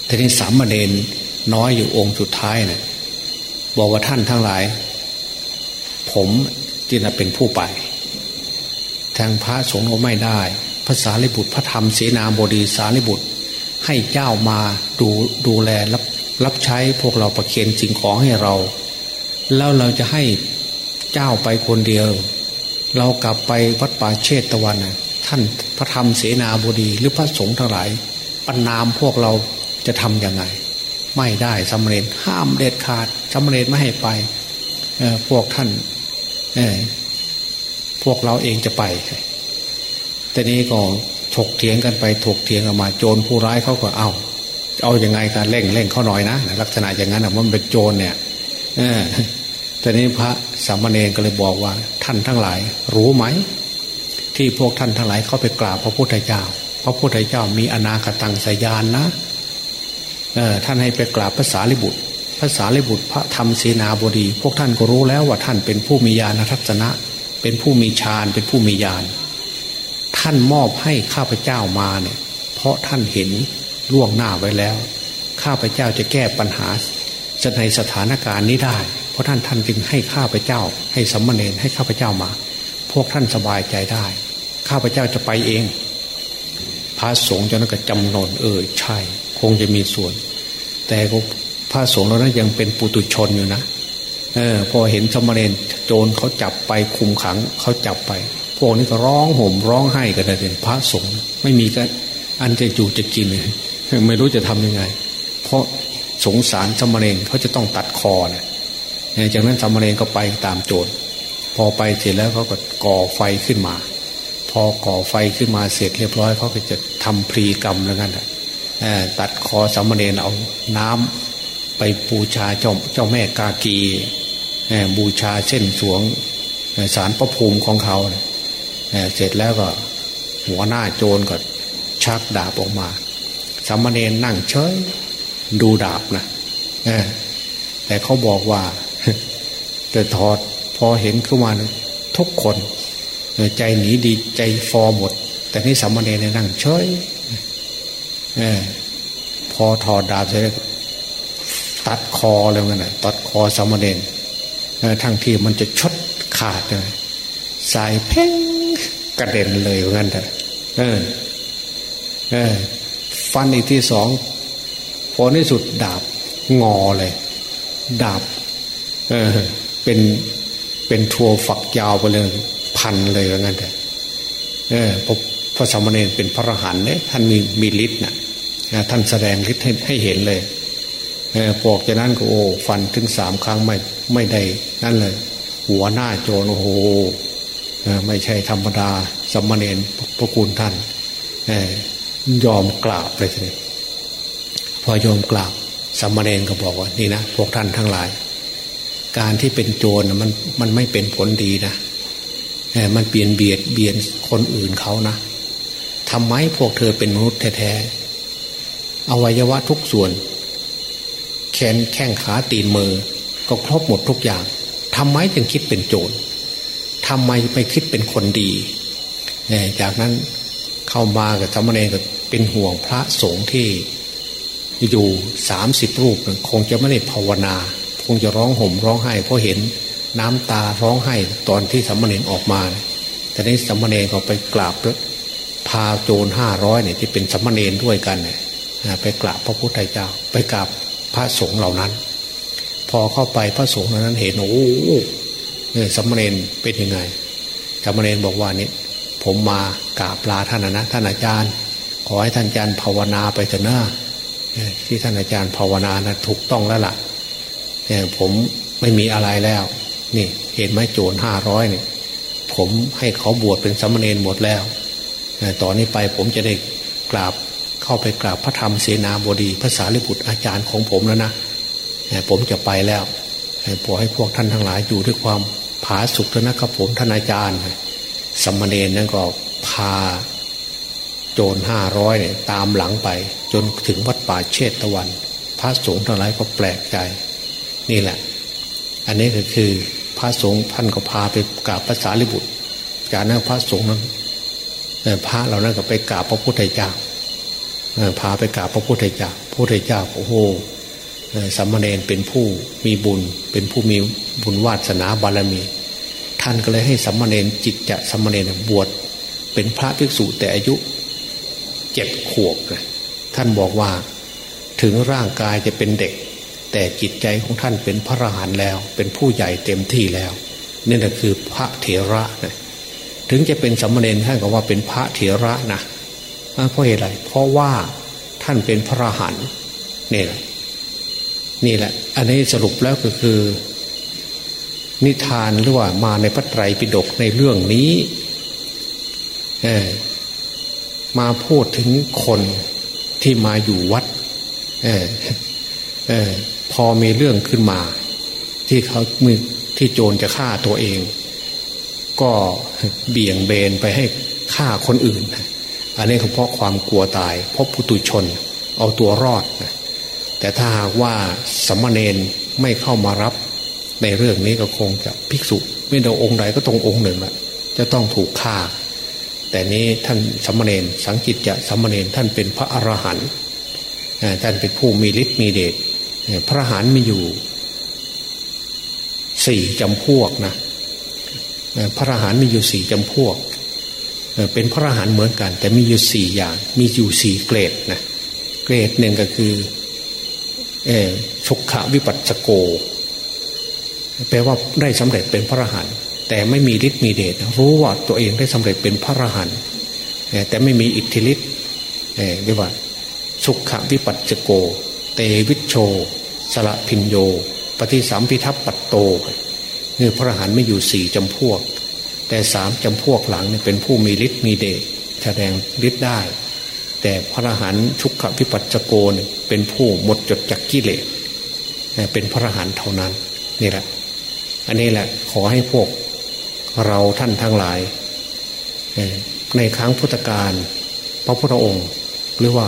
[SPEAKER 2] ทีนี้สามเณรน้อยอยู่องค์สุดท้ายเนะี่ยบอกว่าท่านทั้งหลาย ผมจึงเป็นผู้ไป ทางพระสงฆ์ไม่ได้ภาษาลิบุตรพระธรรมเสนาบดีสาลิบุตร ให้เจ้ามาดูดูแลรับรับใช้พวกเราประเคนสิ่งของให้เรา แล้วเราจะให้เจ้าไปคนเดียว เรากลับไปวัดป่าเชตตะวันท่านพระธรรมเสนาบดีหรือพระสงฆ์ทั้งหลายปันนามพวกเราจะทำยังไง ไม่ได้สำเร็จห้ามเด็ดขาดสำเร็จไม่ให้ไปพวกท่านพวกเราเองจะไป แต่นี้ก็ถกเถียงกันไปถกเถียงกันมาโจรผู้ร้ายเขาก็เอา เอาอยัางไงกันเร่งเร่งเขาหน่อยนะลักษณะอย่างนั้นมันเป็นโจรเนี่ยเออ แต่นี้พระสามเณรก็เลยบอกว่า ท่านทั้งหลาย รู้ไหม ที่พวกท่านทั้งหลายเข้าไปกราบพระพุทธเจ้า พระพุทธเจ้ามีอนาคตังสยานนะเออท่านให้ไปกราบภาษาลิบุตรภาษาลิบุตรพระธรรมเสนาบดี พวกท่านก็รู้แล้วว่าท่านเป็นผู้มีญาณทัศนะ เป็นผู้มีฌานเป็นผู้มีญาณท่านมอบให้ข้าพเจ้ามาเนี่ย เพราะท่านเห็นล่วงหน้าไว้แล้ว ข้าพเจ้าจะแก้ปัญหาในสถานการณ์นี้ได้ ราะท่านท่านจึงให้ข้าพเจ้า ให้สมณเณรให้ข้าพเจ้ามา พวกท่านสบายใจได้ ข้าพเจ้าจะไปเอง พระสงฆ์เจะนั้นก็จำนนเออใช่ คงจะมีส่วน แต่พระสงฆ์เรานั้นยังเป็นปุตุชนอยู่นะเออพอเห็นสมณเณรโจรเขาจับไปคุมขังเขาจับไป พวกนี้ก็ร้องห่มร้องไห้กันเลยพระสงฆ์ไม่มีกันอันจะอยู่จะกินเลยไม่รู้จะทำยังไง เพราะสงสารสมณเณรเขาจะต้องตัดคอเนี่ย จากนั้นสามเณรก็ไปตามโจรพอไปเสร็จแล้วเขาก็ก่อไฟขึ้นมา พอก่อไฟขึ้นมาเสร็จเรียบร้อยเขาก็จะทำพรีกรรมแล้วกันตัดคอสามเณรเอาน้ำไปบูชาเจ้าเจ้าแม่กากีบูชาเส้นสวงสารประภูมิของเขาเสร็จแล้วก็หัวหน้าโจรก็ชักดาบออกมาสามเณรนั่งเฉยดูดาบนะแต่เขาบอกว่า แต่ถอดพอเห็นขึ้นมาทุกคนใจหนีดีใจฟอหมด แต่นี่สามเณรนั่งเฉยพอถอดดาบเสร็จตัดคอเลยมันนะตัดคอสามเณรทั้งที่มันจะชดขาดเลยสายเพ่งกระเด็นเลยงั้นแต่เออเออฟันอีกที่สองพอในสุดดาบงอเลย ดาบ เออ เป็นเป็นทัวฝักยาวไปเลยพันเลยว่างั้นแต่เออพระพระสมณีเป็นพระรหันเนี่ยท่านมีมีฤทธิ์นะท่านแสดงฤทธิ์ให้ให้เห็นเลยเออพวกจากนั้นก็โอ้ฟันถึงสามครั้งไม่ไม่ได้นั่นเลย หัวหน้าโจรโอ้โหไม่ใช่ธรรมดาสมณีพระคุณท่านยอมกราบเลยทีนี้พอยอมกราบสมณเณรก็บอกว่านี่นะพวกท่านทั้งหลาย การที่เป็นโจรมันมันไม่เป็นผลดีนะมันเปลี่ยนเบียดเบียนคนอื่นเขานะทำไมพวกเธอเป็นมนุษย์แท้ๆอวัยวะทุกส่วน แขนแข้งขาตีนมือ ก็ครบหมดทุกอย่างทำไมจึงคิดเป็นโจรทำไมไม่คิดเป็นคนดีจากนั้นเข้ามากับสมณเณรก็เป็นห่วงพระสงฆ์ที่อยู่สามสิบรูปคงจะไม่ได้ภาวนา งจะร้องห่มร้องไห้เพราะเห็นน้ำตาร้องไห้ตอนที่สมณเณรออกมาแต่นี้สมณเณรก็ไปกราบพาโจรห้าร้อยเนี่ยที่เป็นสมณเณรด้วยกันเนี่ยไปกราบพระพุทธเจ้า ไปกราบพระสงฆ์เหล่านั้น พอเข้าไปพระสงฆ์เหล่านั้นเห็นโอ้สมณเณรเป็นยังไงสมณเณรบอกว่านี่ผมมากราบลาท่านนะท่านอาจารย์ ขอให้ท่านอาจารย์ภาวนาไปเถอะนะที่ท่านอาจารย์ภาวนานะถูกต้องแล้วล่ะเนี่ย ผมไม่มีอะไรแล้ว นี่ เห็นไหมโจรห้าร้อยเนี่ยผมให้เขาบวชเป็นสมณเณรหมดแล้วต่อนนี้ไปผมจะได้กราบเข้าไปกราบพระธรรมเสนาบดีภาษาลิบุตรอาจารย์ของผมแล้วนะผมจะไปแล้วขอให้พวกท่านทั้งหลายอยู่ด้วยความผาสุกเถอะนะครับผมท่านอาจารย์สมณเณรนั่นก็พาโจรห้าร้อยเนี่ยตามหลังไป จนถึงวัดป่าเชตตะวัน พระสงฆ์ทั้งหลายก็แปลกใจ นี่แหละ อันนี้ก็คือพระสงฆ์ท่านก็พาไปกราบพระสารีบุตร จากนั้นพระสงฆ์นั้นพระเหล่านั้นก็ไปกราบพระพุทธเจ้าพาไปกราบพระพุทธเจ้าพระพุทธเจ้าโอ้โหสัมมาเนนเป็นผู้มีบุญ เป็นผู้มีบุญวาสนาบารมี ท่านก็เลยให้สัมมาเนนจิตจะสัมมาเนนบวชเป็นพระภิกษุแต่อายุเจ็ดขวบนะท่านบอกว่าถึงร่างกายจะเป็นเด็ก แต่จิตใจของท่านเป็นพระอรหันต์แล้ว เป็นผู้ใหญ่เต็มที่แล้วนี่แหละคือพระเถระนะถึงจะเป็นสัมมาเนนท่านก็ว่าเป็นพระเถระนะเพราะเหตุอะไรเพราะว่าท่านเป็นพระอรหันต์นี่แหละนี่แหละ อันนี้สรุปแล้วก็คือ นิทานหรือว่ามาในพระไตรปิฎกในเรื่องนี้มาพูดถึงคนที่มาอยู่วัด เออ เออ อมีเรื่องขึ้นมา ที่เขามือที่โจรจะฆ่าตัวเอง ก็เบี่ยงเบนไปให้ฆ่าคนอื่น อันนี้เพราะความกลัวตาย เพราะปุตุชน เอาตัวรอด แต่ถ้าหากว่าสมณเณรไม่เข้ามารับ ในเรื่องนี้ก็คงจะภิกษุ ไม่ได้องค์ใดก็ตรงองค์หนึ่งละจะต้องถูกฆ่า แต่นี้ท่านสมณเณรสังกิจจะสมณเณรท่านเป็นพระอรหันต์ท่านเป็นผู้มีฤทธิ์มีเดช พระหันมีอยู่สี่จำพวกนะพระหันมีอยู่สี่จำพวก เป็นพระหันเหมือนกัน แต่มีอยู่สี่อย่าง มีอยู่สี่เกรดนะเกรดหนึ่งก็คือสุขวิปัสสโก แปลว่าได้สำเร็จเป็นพระหันแต่ไม่มีฤทธิ์มีเดชรู้ว่าตัวเองได้สำเร็จเป็นพระหันแต่ไม่มีอิทธิฤทธิ์เรียกว่าสุขวิปัสสโก เตวิชโช สละพินโย ปฏิสัมพิทัพปัตโตนี่พระหันไม่อยู่สี่จำพวก แต่สามจำพวกหลังเนี่ยเป็นผู้มีฤทธิ์มีเดชแสดงฤทธิ์ได้ แต่พระหันชุกขวิปัสสโกเนี่ยเป็นผู้หมดจดจากกิเลสเป็นพระหันเท่านั้นนี่แหละ อันนี้แหละขอให้พวกเราท่านทั้งหลาย ในครั้งพุทธกาลพระพุทธองค์ หรือว่า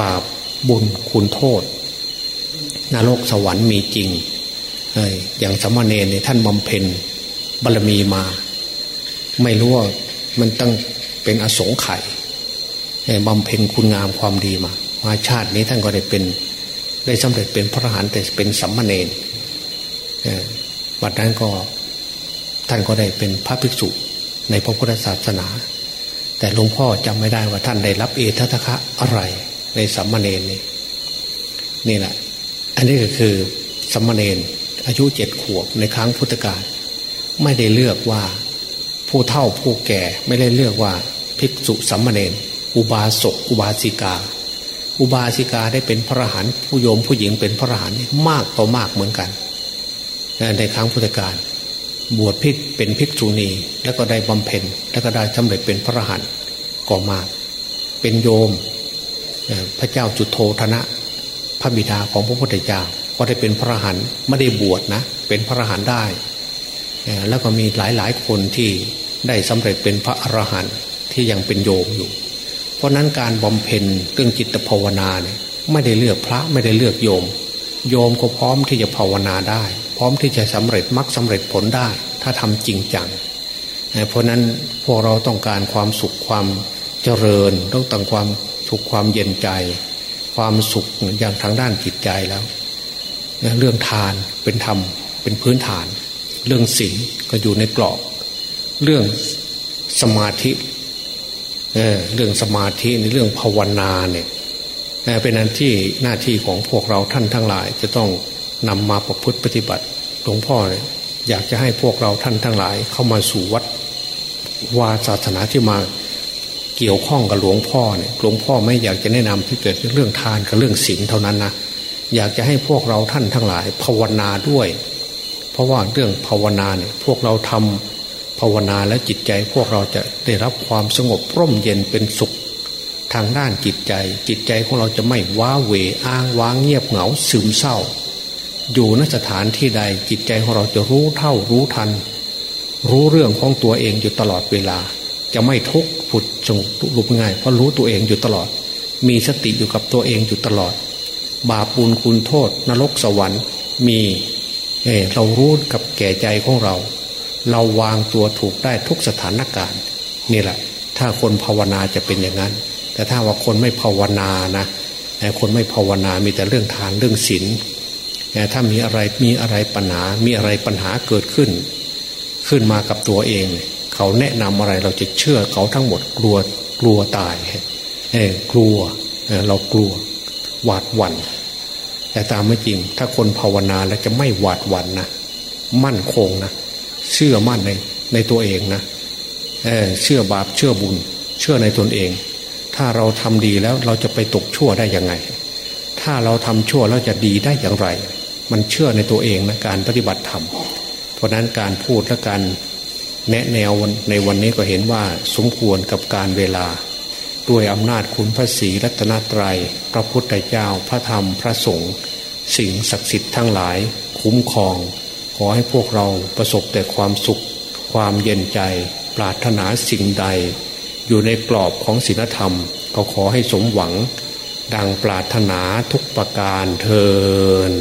[SPEAKER 2] บาปบุญคุณโทษ นรกสวรรค์มีจริงอย่างสมณเณรท่านบำเพ็ญบารมีมา ไม่รู้ว่ามันต้องเป็นอสงไขยบำเพ็ญคุณงามความดีมา มาชาตินี้ท่านก็ได้เป็นได้สำเร็จเป็นพระอรหันต์แต่เป็นสัมมาเนรวันนั้นก็ท่านก็ได้เป็นพระภิกษุในพระพุทธศาสนา แต่หลวงพ่อจำไม่ได้ว่าท่านได้รับเอทัตคะอะไรในสัมมาเนรนี่นี่แหละ อันนี้ก็คือสัมมาเนรอายุเจ็ดขวบในครั้งพุทธกาลไม่ได้เลือกว่าผู้เฒ่าผู้แก่ไม่ได้เลือกว่าภิกษุสัมมาเนรอุบาสกอุบาสิกา อุบาสิกาได้เป็นพระหันผู้โยมผู้หญิงเป็นพระหันมากต่อมากเหมือนกัน ในครั้งพุทธกาลบวชพิกเป็นภิกษุณีแล้วก็ได้บำเพ็ญแล้วก็ได้สำเร็จเป็นพระหันก็มาก เป็นโยมพระเจ้าจุโทธนะ พระบิดาของพระพุทธเจ้าก็ได้เป็นพระหันไม่ได้บวชนะ เป็นพระหันได้ แล้วก็มีหลายหลายคนที่ได้สำเร็จเป็นพระอรหันต์ที่ยังเป็นโยมอยู่ เพราะนั้นการบำเพ็ญเรื่องจิตภาวนาเนี่ยไม่ได้เลือกพระไม่ได้เลือกโยม โยมก็พร้อมที่จะภาวนาได้ พร้อมที่จะสำเร็จมรรคสาเร็จผลได้ ถ้าทำจริงจังเพราะนั้นพวกเราต้องการความสุขความเจริญต้องต้องความสุขความเย็นใจ ความสุขอย่างทางด้านจิตใจแล้วเรื่องทานเป็นธรรมเป็นพื้นฐาน เรื่องศีลก็อยู่ในกรอบ เรื่องสมาธิเเรื่องสมาธิในเรื่องภาวนาเนี่ยเป็นอันที่หน้าที่ของพวกเราท่านทั้งหลาย จะต้องนำมาประพฤติปฏิบัติหลวงพ่อเนี่ยอยากจะให้พวกเราท่านทั้งหลาย เข้ามาสู่วัดวาศาสนาที่มา เกี่ยวข้องกับหลวงพ่อเนี่ยหลวงพ่อไม่อยากจะแนะนำที่เกิดเรื่องทานกับเรื่องศีลเท่านั้นนะอยากจะให้พวกเราท่านทั้งหลายภาวนาด้วย เพราะว่าเรื่องภาวนาเนี่ยพวกเราทำภาวนาและจิตใจพวกเราจะได้รับความสงบร่มเย็นเป็นสุข ทางด้านจิตใจ จิตใจของเราจะไม่ว้าเหวอ้างว้างเงียบเหงาซึมเศร้า อยู่นสถานที่ใดจิตใจของเราจะรู้เท่ารู้ทัน รู้เรื่องของตัวเองอยู่ตลอดเวลา จะไม่ทุกข์ ผุดจงรูปง่ายเพราะรู้ตัวเองอยู่ตลอด มีสติอยู่กับตัวเองอยู่ตลอด บาปบุญคุณโทษ นรกสวรรค์ มีเเรารู้กับแก่ใจของเรา เราวางตัวถูกได้ทุกสถานการณ์นี่แหละ ถ้าคนภาวนาจะเป็นอย่างนั้น แต่ถ้าว่าคนไม่ภาวนานะคนไม่ภาวนามีแต่เรื่องทานเรื่องศีลถ้ามีอะไรมีอะไรปัญหา มีอะไรปัญหาเกิดขึ้น ขึ้นมากับตัวเองเขาแนะนำอะไรเราจะเชื่อเขาทั้งหมดกลัวกลัวตายเออกลัวเรากลัวหวาดหวัน่นแต่ตามไม่จริง ถ้าคนภาวนาแล้วจะไม่หวาดหวั่นนะมั่นคงนะเชื่อมั่นในในตัวเองนะเออเชื่อบาปเชื่อบุญ เชื่อในตนเอง ถ้าเราทำดีแล้วเราจะไปตกชั่วได้ยังไง ถ้าเราทำชั่วแล้วจะดีได้อย่างไร มันเชื่อในตัวเองนะการปฏิบัติธรรมเพราะนั้นการพูดและการ แนะแนวในวันนี้ก็เห็นว่าสมควรกับการเวลา ด้วยอำนาจคุณพระศรีรัตนตรยัย พระพุทธเจ้าพระธรรมพระสงฆ์สิ่งศักดิ์สิทธิ์ทั้งหลายคุ้มครอง ขอให้พวกเราประสบแต่ความสุข ความเย็นใจ ปรารถนาสิ่งใด อยู่ในกรอบของศีลธรรม ก็ขอให้สมหวัง ดังปรารถนาทุกประการเทิน